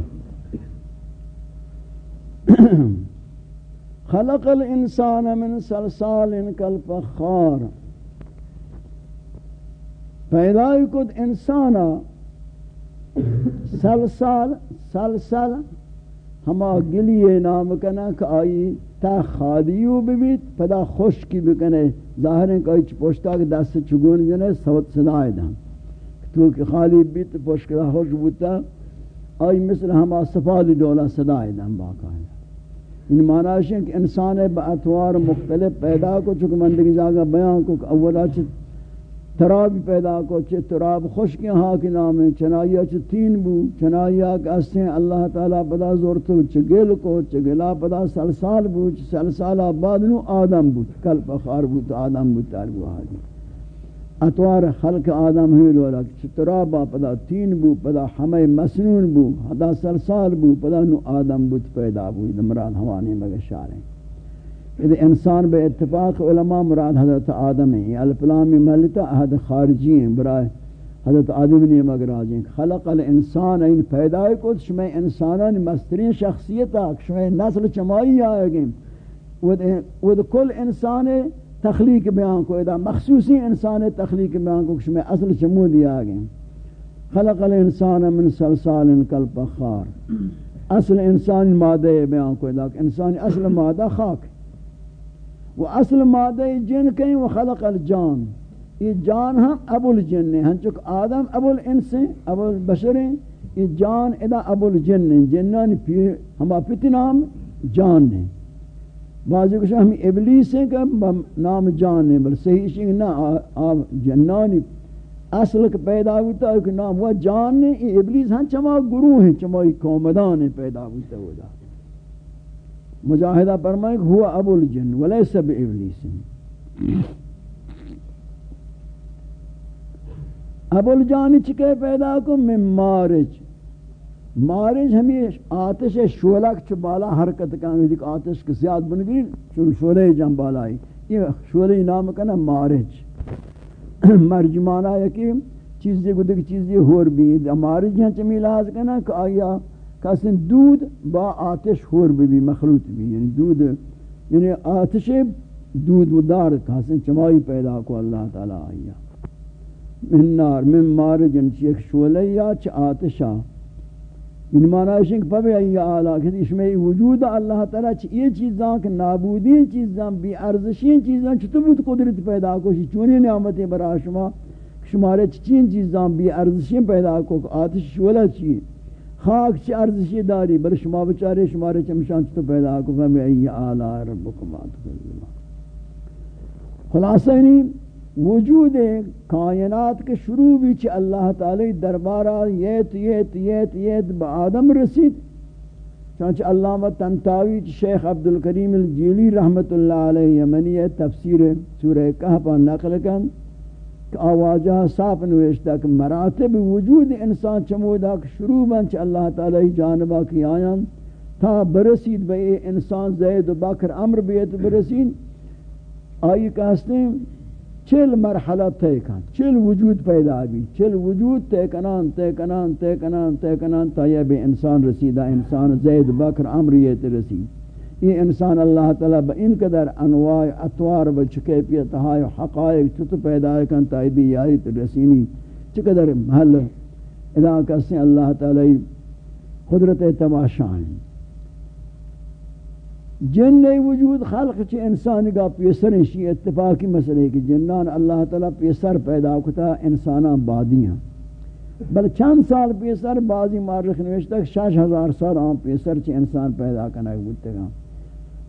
خلق الانسان من سلسال کالفخار پیدا کد انسانا سلسال سلسل ہما گلیے نام کنا کہ آئی تا خادیو ببیت، پدا خوشکی بکنے ظاہر ہے کہ آئی پوشتا کہ دست چگون جنے سوت صدای دا تو کہ خالی بیت پوشکتا خوش بوتا آئی مثل ہما صفالی دولا صدای دا باقا ہے ان معنی ہے کہ انسان با اتوار مختلف پیدا کو چکہ مندگی جاگا بیان کو اولا چھت تراب پیدا کو چھ تراب خشک ہاں کے نام ہے چنائیا چھ تین بو چنائیا کہ اس ہیں اللہ تعالی پدا زور تو چھ گل کو چھ گلا پدا سلسال بو چھ سلسال بعد نو آدم بو کل بخار بو تو آدم بو، تار بو حاجی اتوار خلق آدم ہی لولا چھ تراب پدا تین بو پدا ہمیں مسنون بو پدا سلسال بو پدا نو آدم بو پیدا بو مراد ہوانے مگے شاریں۔ انسان بے اتفاق علماء مراد حضرت آدم ہے الفلام ملتا احد خارجی ہیں، برائے حضرت آدم نے مگر آجیں خلق الانسان این پیدای کو شما انسانان مسترین شخصیت شما نسل چمائی آئے گئے۔ ود کل انسان تخلیق بیان کو ادا مخصوصی انسان تخلیق بیان کو شما اصل چمو دیا گئے۔ خلق الانسان من سلسال کالفخار اصل انسان مادہ بیان کو ادا انسان اصل مادہ خاک۔ وہ اصل مادہ جن کہیں وہ خلق الجان. یہ جان ہم ابو الجن ہیں. ہم چک آدم ابو الانس ہیں، ابو البشر ہیں. یہ جان ادا ابو الجن ہیں. جنان ہما پتی نام جان ہیں. بعضی کچھ ہم ابلیس ہیں کہ نام جان ہیں، بل صحیح شنگ نا جنانی اصل کے پیدا ہوتا ہے کہ نام وہ جان ہیں. یہ ابلیس ہم چما گروہ ہیں، چما قومدان ہیں پیدا ہوتا ہے مجاہدہ فرمائے کہ ہوا ابو الجن ولیس بابلیس ابو الجانی چکے پیدا کو؟ من مارج. مارج ہمیں آتش شولک چھ بالا حرکت کامی دیکھ آتش کے زیاد بن گئی چون شولے جم بالائی یہ شولے نام کنا مارج. مرج مانا ہے کہ چیزیں کو دیکھ چیزیں ہور بھی مارج یہاں چمی لحاظ کنا کہ آیا کسن دود با آتش ہور بھی مخلوط بھی یعنی دود یعنی آتش دود و دار کسن چمائی پیدا کو اللہ تعالی آیا. من نار، من مارج یعنی انچی ایک شولے یا چھ آتشا ان معنی ہے کہ ای اعلی کہ اس میں وجود اللہ تعالی چ یہ چیزاں کہ نابودی چیزاں، بی ارزشی چیزاں چتو بود قدرت پیدا کو چونی نعمتیں برا شما؟ شمارے چین چیزاں، بی ارزشی پیدا کو؟ آتش ولا چی؟ خاک چ ارزشی داری، بل شما بیچارے شمارے چمشان چتو پیدا کو پبے ای اعلی ربکم خلاصہ نہیں وجود کائنات کے شروع بھی چھ اللہ تعالی دربارہ یت یت یت یت با آدم رسید چانچہ علامہ تنتاوی شیخ عبدالکریم الجیلی رحمت اللہ علیہ، یمنی تفسیر سورہ کہپا نقل کن. کہ آواجہ صاف نوشتہ کہ مراتب وجود انسان چمودا کہ شروع بن اللہ تعالی جانبہ کی آیان تا برسید بے انسان زید و بکر امر بیت برسید آئی کہستے چل مرحلہ تے کن چل وجود پیدا بھی چل وجود تے کنان تے کنان کنان کنان تا یہ بے انسان رسیدہ انسان زید بکر عمریت رسید یہ انسان اللہ تعالی با ان قدر انواع اتوار با چکیپیت ہائی حقائق چت پیدا کن تا بھی آیت رسینی چقدر محل ادا کسی اللہ تعالی قدرت تماشائیں جن وجود خلق چ انسان کا پیسر شی اتفاقی مسئلے کہ جنان اللہ تعالی پیسر پیدا کتا انساناں بادیاں بل چند سال پیسر بازی مارخ نوشتہ شش ہزار سال آن پیسر چ انسان پیدا کرنا بودتے گا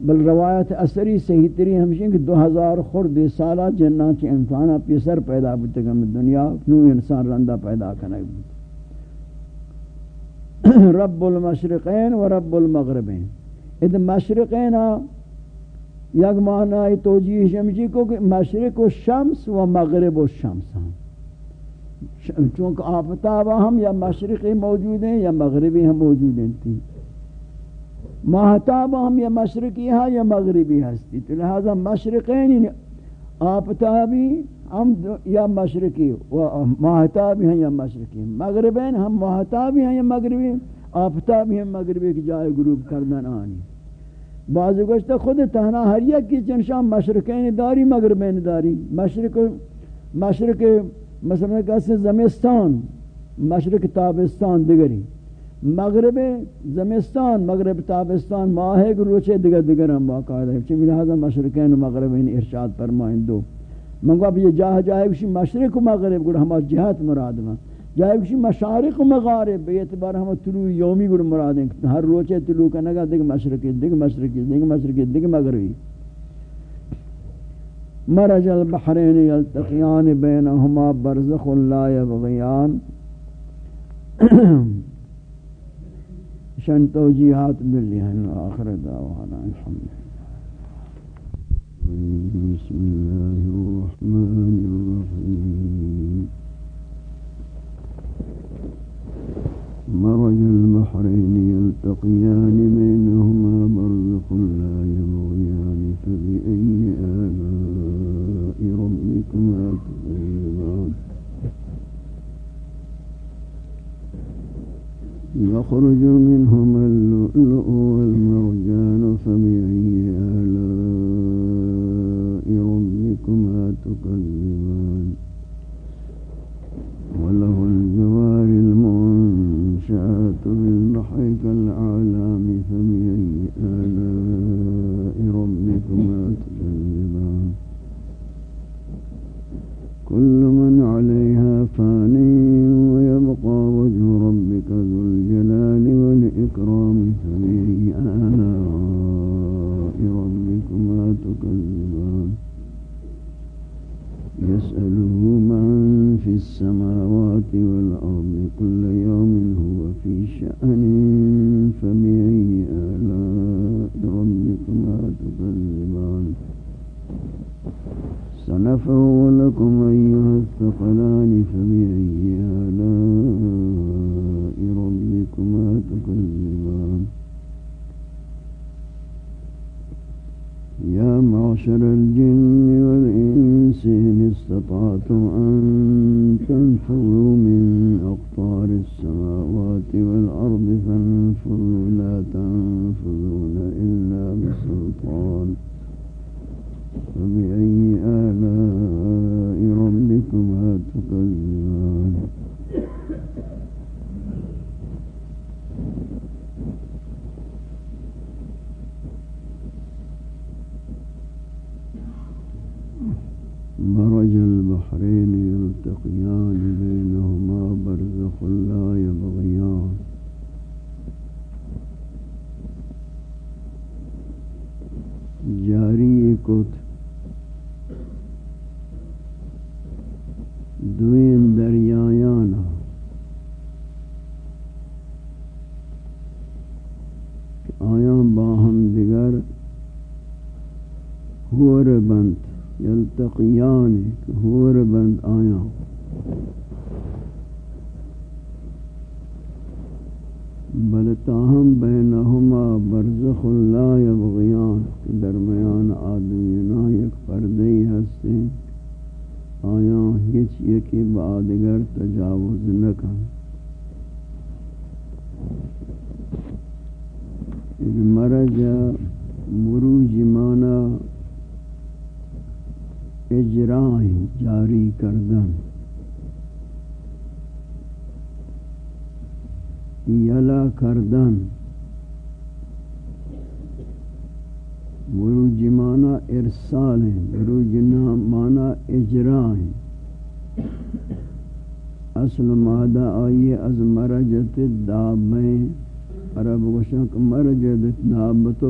بل روایت اثری صحیح تری ہمشہ کہ دو ہزار خورد سالہ جنان چ انسان پیسر پیدا بودتے گا دنیا، نو انسان رندہ پیدا کرنا بودتے رب المشرقین و رب المغربین۔ اد مشرقین یک معنی توجیہ شمشی کو کہ مشرق و شمس و مغرب و شمس ہیں چونکہ آفتاب ہم یا مشرقی موجود ہیں یا مغربی ہم موجود ہیں۔ تھی ماہتاب ہم یا مشرقی ہیں یا مغربی ہستی تو لہذا مشرقین آفتابی ہم یا مشرقی و ماہتابی ہیں یا مشرقی. مغربین ہم ماہتابی ہیں یا مغربی آفتاب ہم مغربی کی جائے گروپ کردن آنی. بعض گوشت خود تہنا ہر یک کی چنشان مشرقین داری، مغربین داری. مشرق مشرق مثلا کسی زمستان، مشرق تابستان دیگری. مغرب زمستان، مغرب تابستان، ماہ روچے دیگر دیگر ہم باقاعدہ ہے چمی لہذا مشرقین و مغربین ارشاد فرمائیں دو۔ منگو اب یہ جاہ جائے گوشی مشرق و مغرب گوڑا ہمارا جہت مراد میں جائے کسی مشارق و مغارب، بے اعتبار ہم طلوع یومی گڑ مراد ہیں۔ ہر روچے طلوع کا نگا دیکھ مشرقی دیکھ مشرقی دیکھ مشرقی دیکھ مغربی۔ مرج البحرین یلتقیان بینہما برزخ لا یبغیان۔ شن توجیحات ملی ہیں آخر دعوانا الحمدللہ بسم اللہ الرحمن الرحیم مرج البحرين يلتقيان بينهما برزق لا يبغيان فبأي آلاء ربكما تكذبان يخرج منهما اللؤلؤ والمرجان فبأي آلاء ربكما تكذبان. وله الجوار المنشآت بالبحر كالأعلام فبأي آلاء ربكما تكذبان. كل يسأله من في السماوات والأرض كل يوم هو في شأن فبأي آلاء ربكما تكذبان. نفعوا لكم أيها الثقلان فبأي آلاء ربكما تكذبان. يا معشر الجن استطعتم أن تنفذوا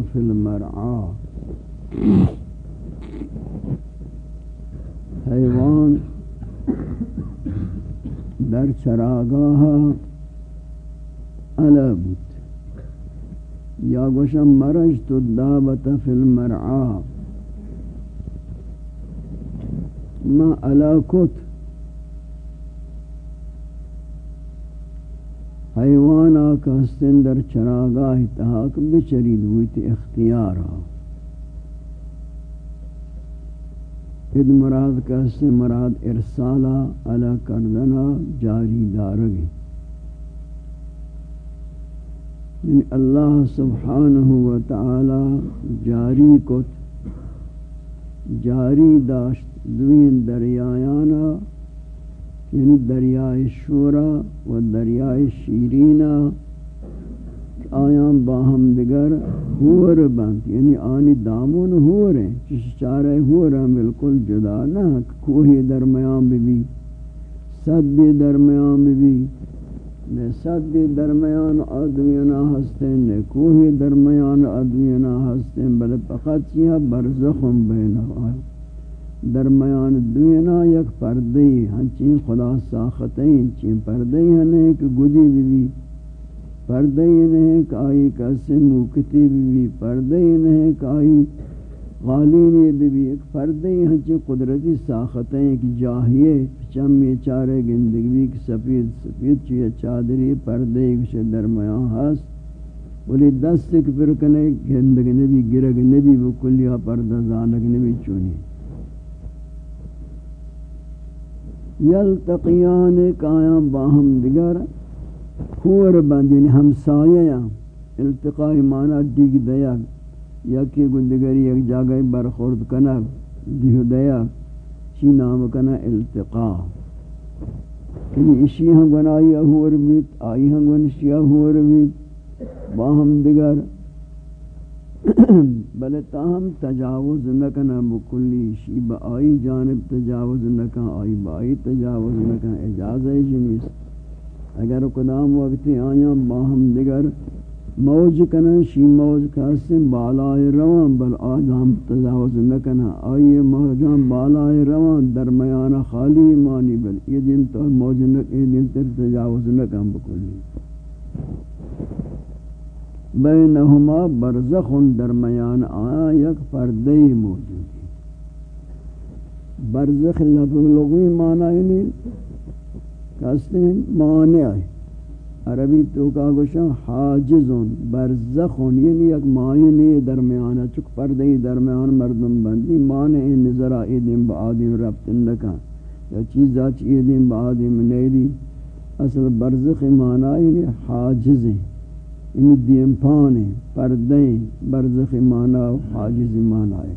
دابت فی المرعا حیوان در چراگاہ علا بود. یا گوشم مرجت الدابت فی المرعا ما علا کت حیوان آکا ہستن در چراگاہ تحاک بچرید ہوئی اختیارا اد مراد کا سے مراد ارسالہ علا کردنا جاری دارگی. یعنی اللہ سبحانہ و تعالی جاری کت، جاری داشت دوین دریایانا یعنی دریائے شورا و دریائے شیرینا آیاں باہم دگر ہور بند یعنی آنی دامون ہور ہیں چش چارے ہور ہیں، بالکل جدا نہ، کوہی درمیان بھی بھی صد درمیان بھی بھی نے صد درمیان آدمینا ہستے نے کوہی درمیان آدمینا ہستے بل فقط یہ برزخم بین آئے۔ درمیان دوینا یک پردی ہنچین ہاں خدا ساختین چین پردی ہنے کہ گدی بھی بھی۔ پردے نہیں کہ آئی کسی موکتی بھی بھی۔ پردے نہیں کہ آئی غالینی بھی بھی۔ ایک پردے ہنچے ہاں قدرتی ساختیں کہ جاہیے۔ چمی چارے گندگی بھی کہ سفید سفید چیئے چادری پردے کچھ درمیان ہست ولی دست ایک پر کنے گندگ نبی، گرگ نبی بکلیا پردہ زانگ نبی چونی۔ یلتقیان کایاں باہم دگر خور بند یعنی ہمسایہ التقائی معنی دیگ دیا یا کہ گندگری ایک جاگہ برخورد کنا دیو دیا چی نام کنا التقا یعنی اسی ہم گنائی اہور بیت، آئی ہم گنشی اہور بیت باہم دگر بلے تاہم تجاوز نکنا بکلی شی با آئی جانب تجاوز نکنا آئی با آئی تجاوز نکنا اجازہ جنیس اگر قدام وقتی آیا باہم دیگر موج کنن، شی موج کاسم بالائے روان، بل آدم تجاوز نکنا آئیے موجان بالائے روان درمیان خالی مانی، بل یہ دن تو موج نکے دن تر تجاوز نکن بکلی. بینہما برزخ درمیان آیا، یک پردی موجودی برزخ لفظ لغوی معنی یعنی کہتے ہیں مانع عربی تو کا گوشن حاجزون برزخون یعنی ایک معنی درمیانہ چک پردے درمیان مردم بندی۔ معنی نظر آئیدیم با آدم ربط نکا یا چیز چیزا چیدیم با آدم نیلی اصل برزخ معنی یعنی حاجزیں یعنی دیم پانے پردیں برزخ معنی حاجز معنی ہے۔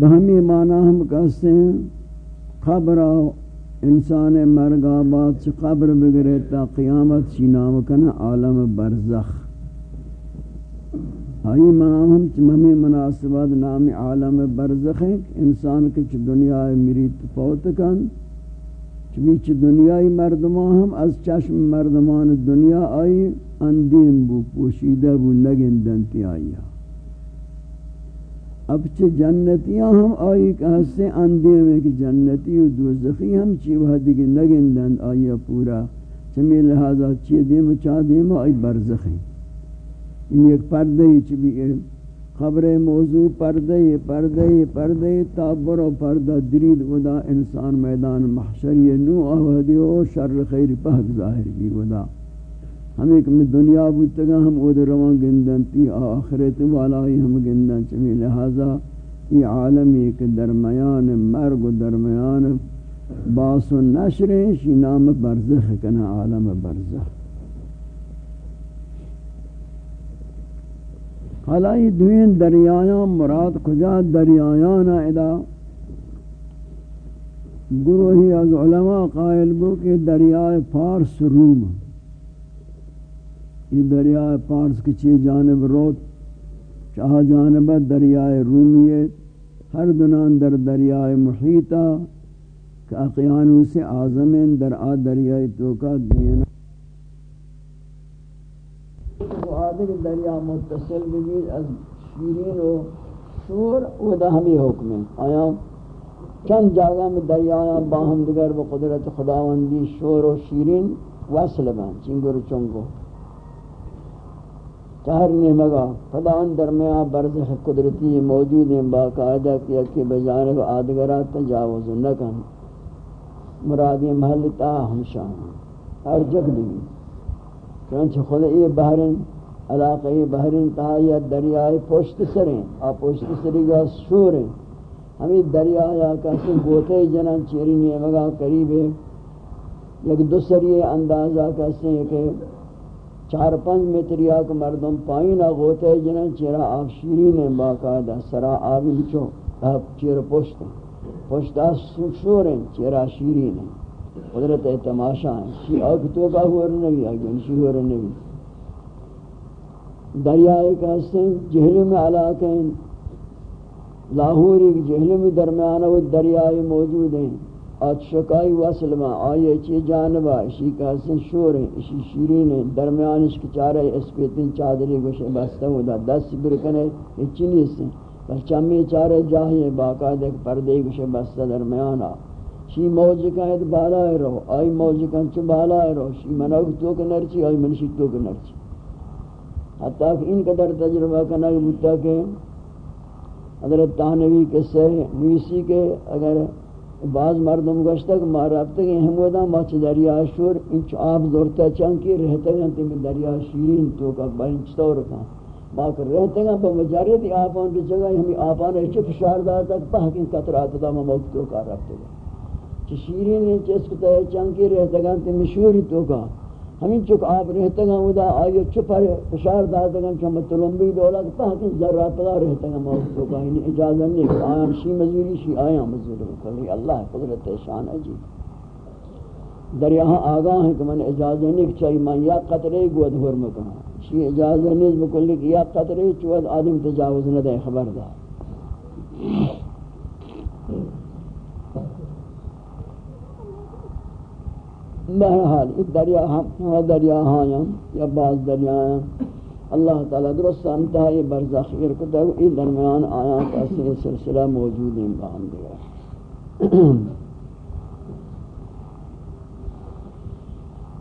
بہمی معنی ہم کہتے ہیں خبر انسان مرگ آباد سے قبر بگرے تا قیامت چی نام کنا عالم برزخ۔ آئی منام ہم چمہمی مناسبات نام عالم برزخ ہیں انسان کچھ دنیا میری تفوت کن چمیچ دنیای مردمان ہم از چشم مردمان دنیا آئی، اندیم بو پوشیدہ بو نگندنتی آئی اب چھ جنتیاں ہم آئی کہ ہستے اندیم ہے کہ جنتی و دوزخی ہم چی وحدی کی نگندن آئی پورا. چمی لہذا چی دیم چا دیم آئی برزخی. ان ایک پردے چی بھی خبر موضوع، پردے پردے پردے، تابر و پردہ، درید ودا، انسان میدان محشر یہ نو، آوہدی و شر خیر پہک ظاہر بھی ودا۔ ہم ایک میں دنیا بودتگا ہم او در روان گندن، تی آخرت والائی ہم گندن۔ چمی لہذا یہ عالم ایک درمیان مرگ و درمیان باس و نشر شی نام برزخ کنا، عالم برزخ۔ حالا یہ دوین دریایاں مراد کجا؟ دریایاں ادا گروہی از علماء قائل بو کہ دریائے فارس روم یہ دریائے پارس کی جانب روت، چاہ جانب دریائے رومیت ہر دنان در دریائے محیطہ، کہ اقیانو سے آزمین در آ دریائے توکا دینا آدھر دریا متصل بھی از شیرین و شور او دا ہمی حکم. ہے آیا چند جاگہ میں دریایا باہم دگر بقدرت خداوندی شور و شیرین وصل بان چنگر چنگو. چہر نے مگا خدا ان درمیان برزخ قدرتی موجود ہیں، باقاعدہ کیا کہ بجانب آدگرات تجاوز نہ کن مرادی محل تا ہمشان ہر جگ بھی چنانچہ خدا یہ بحرن علاقہ یہ بحرن تہایا دریائے پوشت سریں آ پوشت سری گا شوریں ہمیں دریایا کسی گوتے جنان چیری نے مگا قریب ہے۔ یک دو سری اندازہ کسی کہ چار پنج متر یک مردم پایین غوطه جنن چرا آب شیرین باقاعدہ سرا آبی چو چیر پشت پشت شورن چرا شیرین قدرت تماشا ہے شی آگ تو نبی آگین شی نبی۔ دریائے کا حسن جہلم علاقہ ہیں لاہوری جہلم درمیانہ وہ دریائے موجود ہیں۔ آت شکائی وصل ما آئیے چی جانبا اسی کا حسن شور ہیں، اسی شیرین ہیں۔ درمیان اس کی چارے اس پیتن چادری گوشے بستا ہو دا دس برکنے یہ چنی سے پر چمی چارے جاہیے باقاعدہ ایک پردے گوشے بستا درمیان آ۔ شی موج کا ہے بالا ہے رہو آئی موج کا چو بالا ہے رہو شی منوک تو کے نرچی، آئی منشی تو کے نرچی۔ حتیٰ کہ ان قدر تجربہ کرنا کہ بتا کہ حضرت تانوی کے سے نویسی کے اگر بعض مردم گشتا کہ ما رابطہ کہ ہمودا ما چھ دریا شور، انچ آب زورتا چانکی رہتا گا تی میں دریا شیرین تو کا بینچ تو رکھا باکر رہتا گا پا با مجارد آپان رو جگہ ہمیں آپان ایچے فشار داتا کہ پاک ان قطر آتا دا ما موقع تو کا رابطہ گا چھ شیرین انچ اس کتا چانکی رہتا گا تی مشوری تو کا۔ ہمیں چک آپ رہتے گا ادا آئیے چپر اشار داتا گا چھ مطلومبی دولا کہ پاکی ذرات پدا رہتا گا موقع کا ہی اجازت نہیں کہ آیا شی مزوری شی آیا مزوری بکلی اللہ قدرت شان ہے جی۔ دریا ہاں آگاہ ہیں کہ من اجازت نہیں کہ چاہی من یا قطرے گود ہور مکانا شی اجازت نہیں بکلی کہ یا قطرے چوہد آدم تجاوز نہ دے خبردار۔ بہرحال، ایک دریا ہاں، ہم دریا ہاں یا بعض دریا ہیں اللہ تعالیٰ درست انتہائی برزخیر کو دو ای درمیان آیا کا سلسلہ موجود ہیں بہن دیا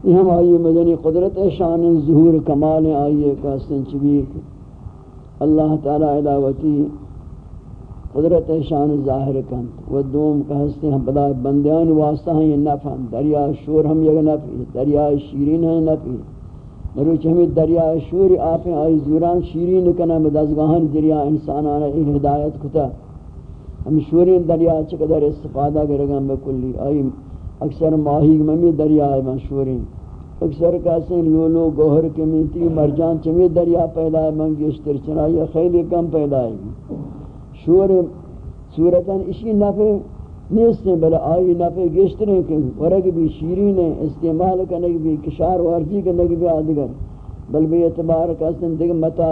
یہ ہم آئیے مدنی قدرت شان ظہور کمال آئیے کا سنچبی اللہ تعالیٰ علاوتی قدرت شان ظاہر کن و دوم کا ہستے ہم بدا بندیان واسطہ ہیں، یہ نفع دریا شور ہم یک نفع دریا شیرین ہیں، نفع مروچ ہمیں دریا شور آپ ہیں، آئی زوران شیرین کنا بدازگاہن دریا انسانانا ای ہدایت کتا۔ ہم شورین دریا چقدر استفادہ کرگا میں کلی آئی اکثر ماہی میں دریا ہے مشہورین اکثر کہتے لولو، گوہر، کمیتی، مرجان چمی دریا پیدا ہے، منگیشتر چنائی خیلی کم پیدا ہے۔ شور صورتاً اسی نفع نیستیں بلے آئی نفع گشتریں کہ ورگ بھی شیرین ہیں، استعمال کرنے بھی، کشار ورزی کرنے بھی آدگر بل بھی اعتبار کہتے دیکھ متا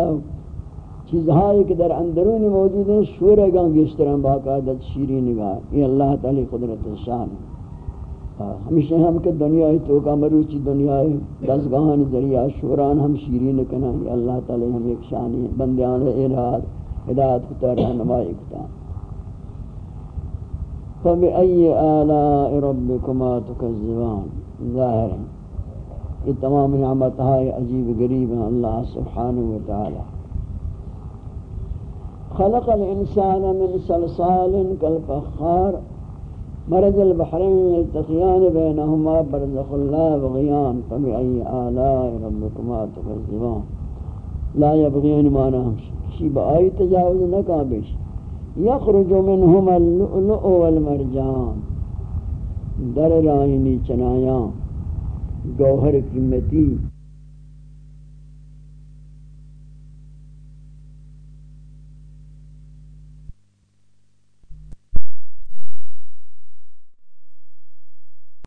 چیز ہائی کہ در اندرون موجود ہیں شور گاں گشتریں باقاعدت شیرین گاہ یہ اللہ تعالی قدرت شان ہمیشہ ہم کہ دنیا ہی تو کا مروچی دنیا ہی دستگاہان ذریعہ شوران ہم شیرین کنا۔ یہ اللہ تعالی ہم ایک شانی ہے بندیان اراد ہدایت کتا رہنمائی کتا. فبأي آلاء ربكما تكذبان؟ ظاہر یہ تمام نعمت ہے عجیب غریب ہیں اللہ سبحانہ وتعالی. خلق الانسان من صلصال كالفخار مرج البحرين يلتقيان بينهما برزخ الله بغيان فبأي آلاء ربكما تكذبان لا يبغين ما نهمش بشی با آئی تجاوز نکا بشی یخرج منہم اللؤلؤ والمرجان۔ در رائنی چنایاں۔ گوہر قیمتی۔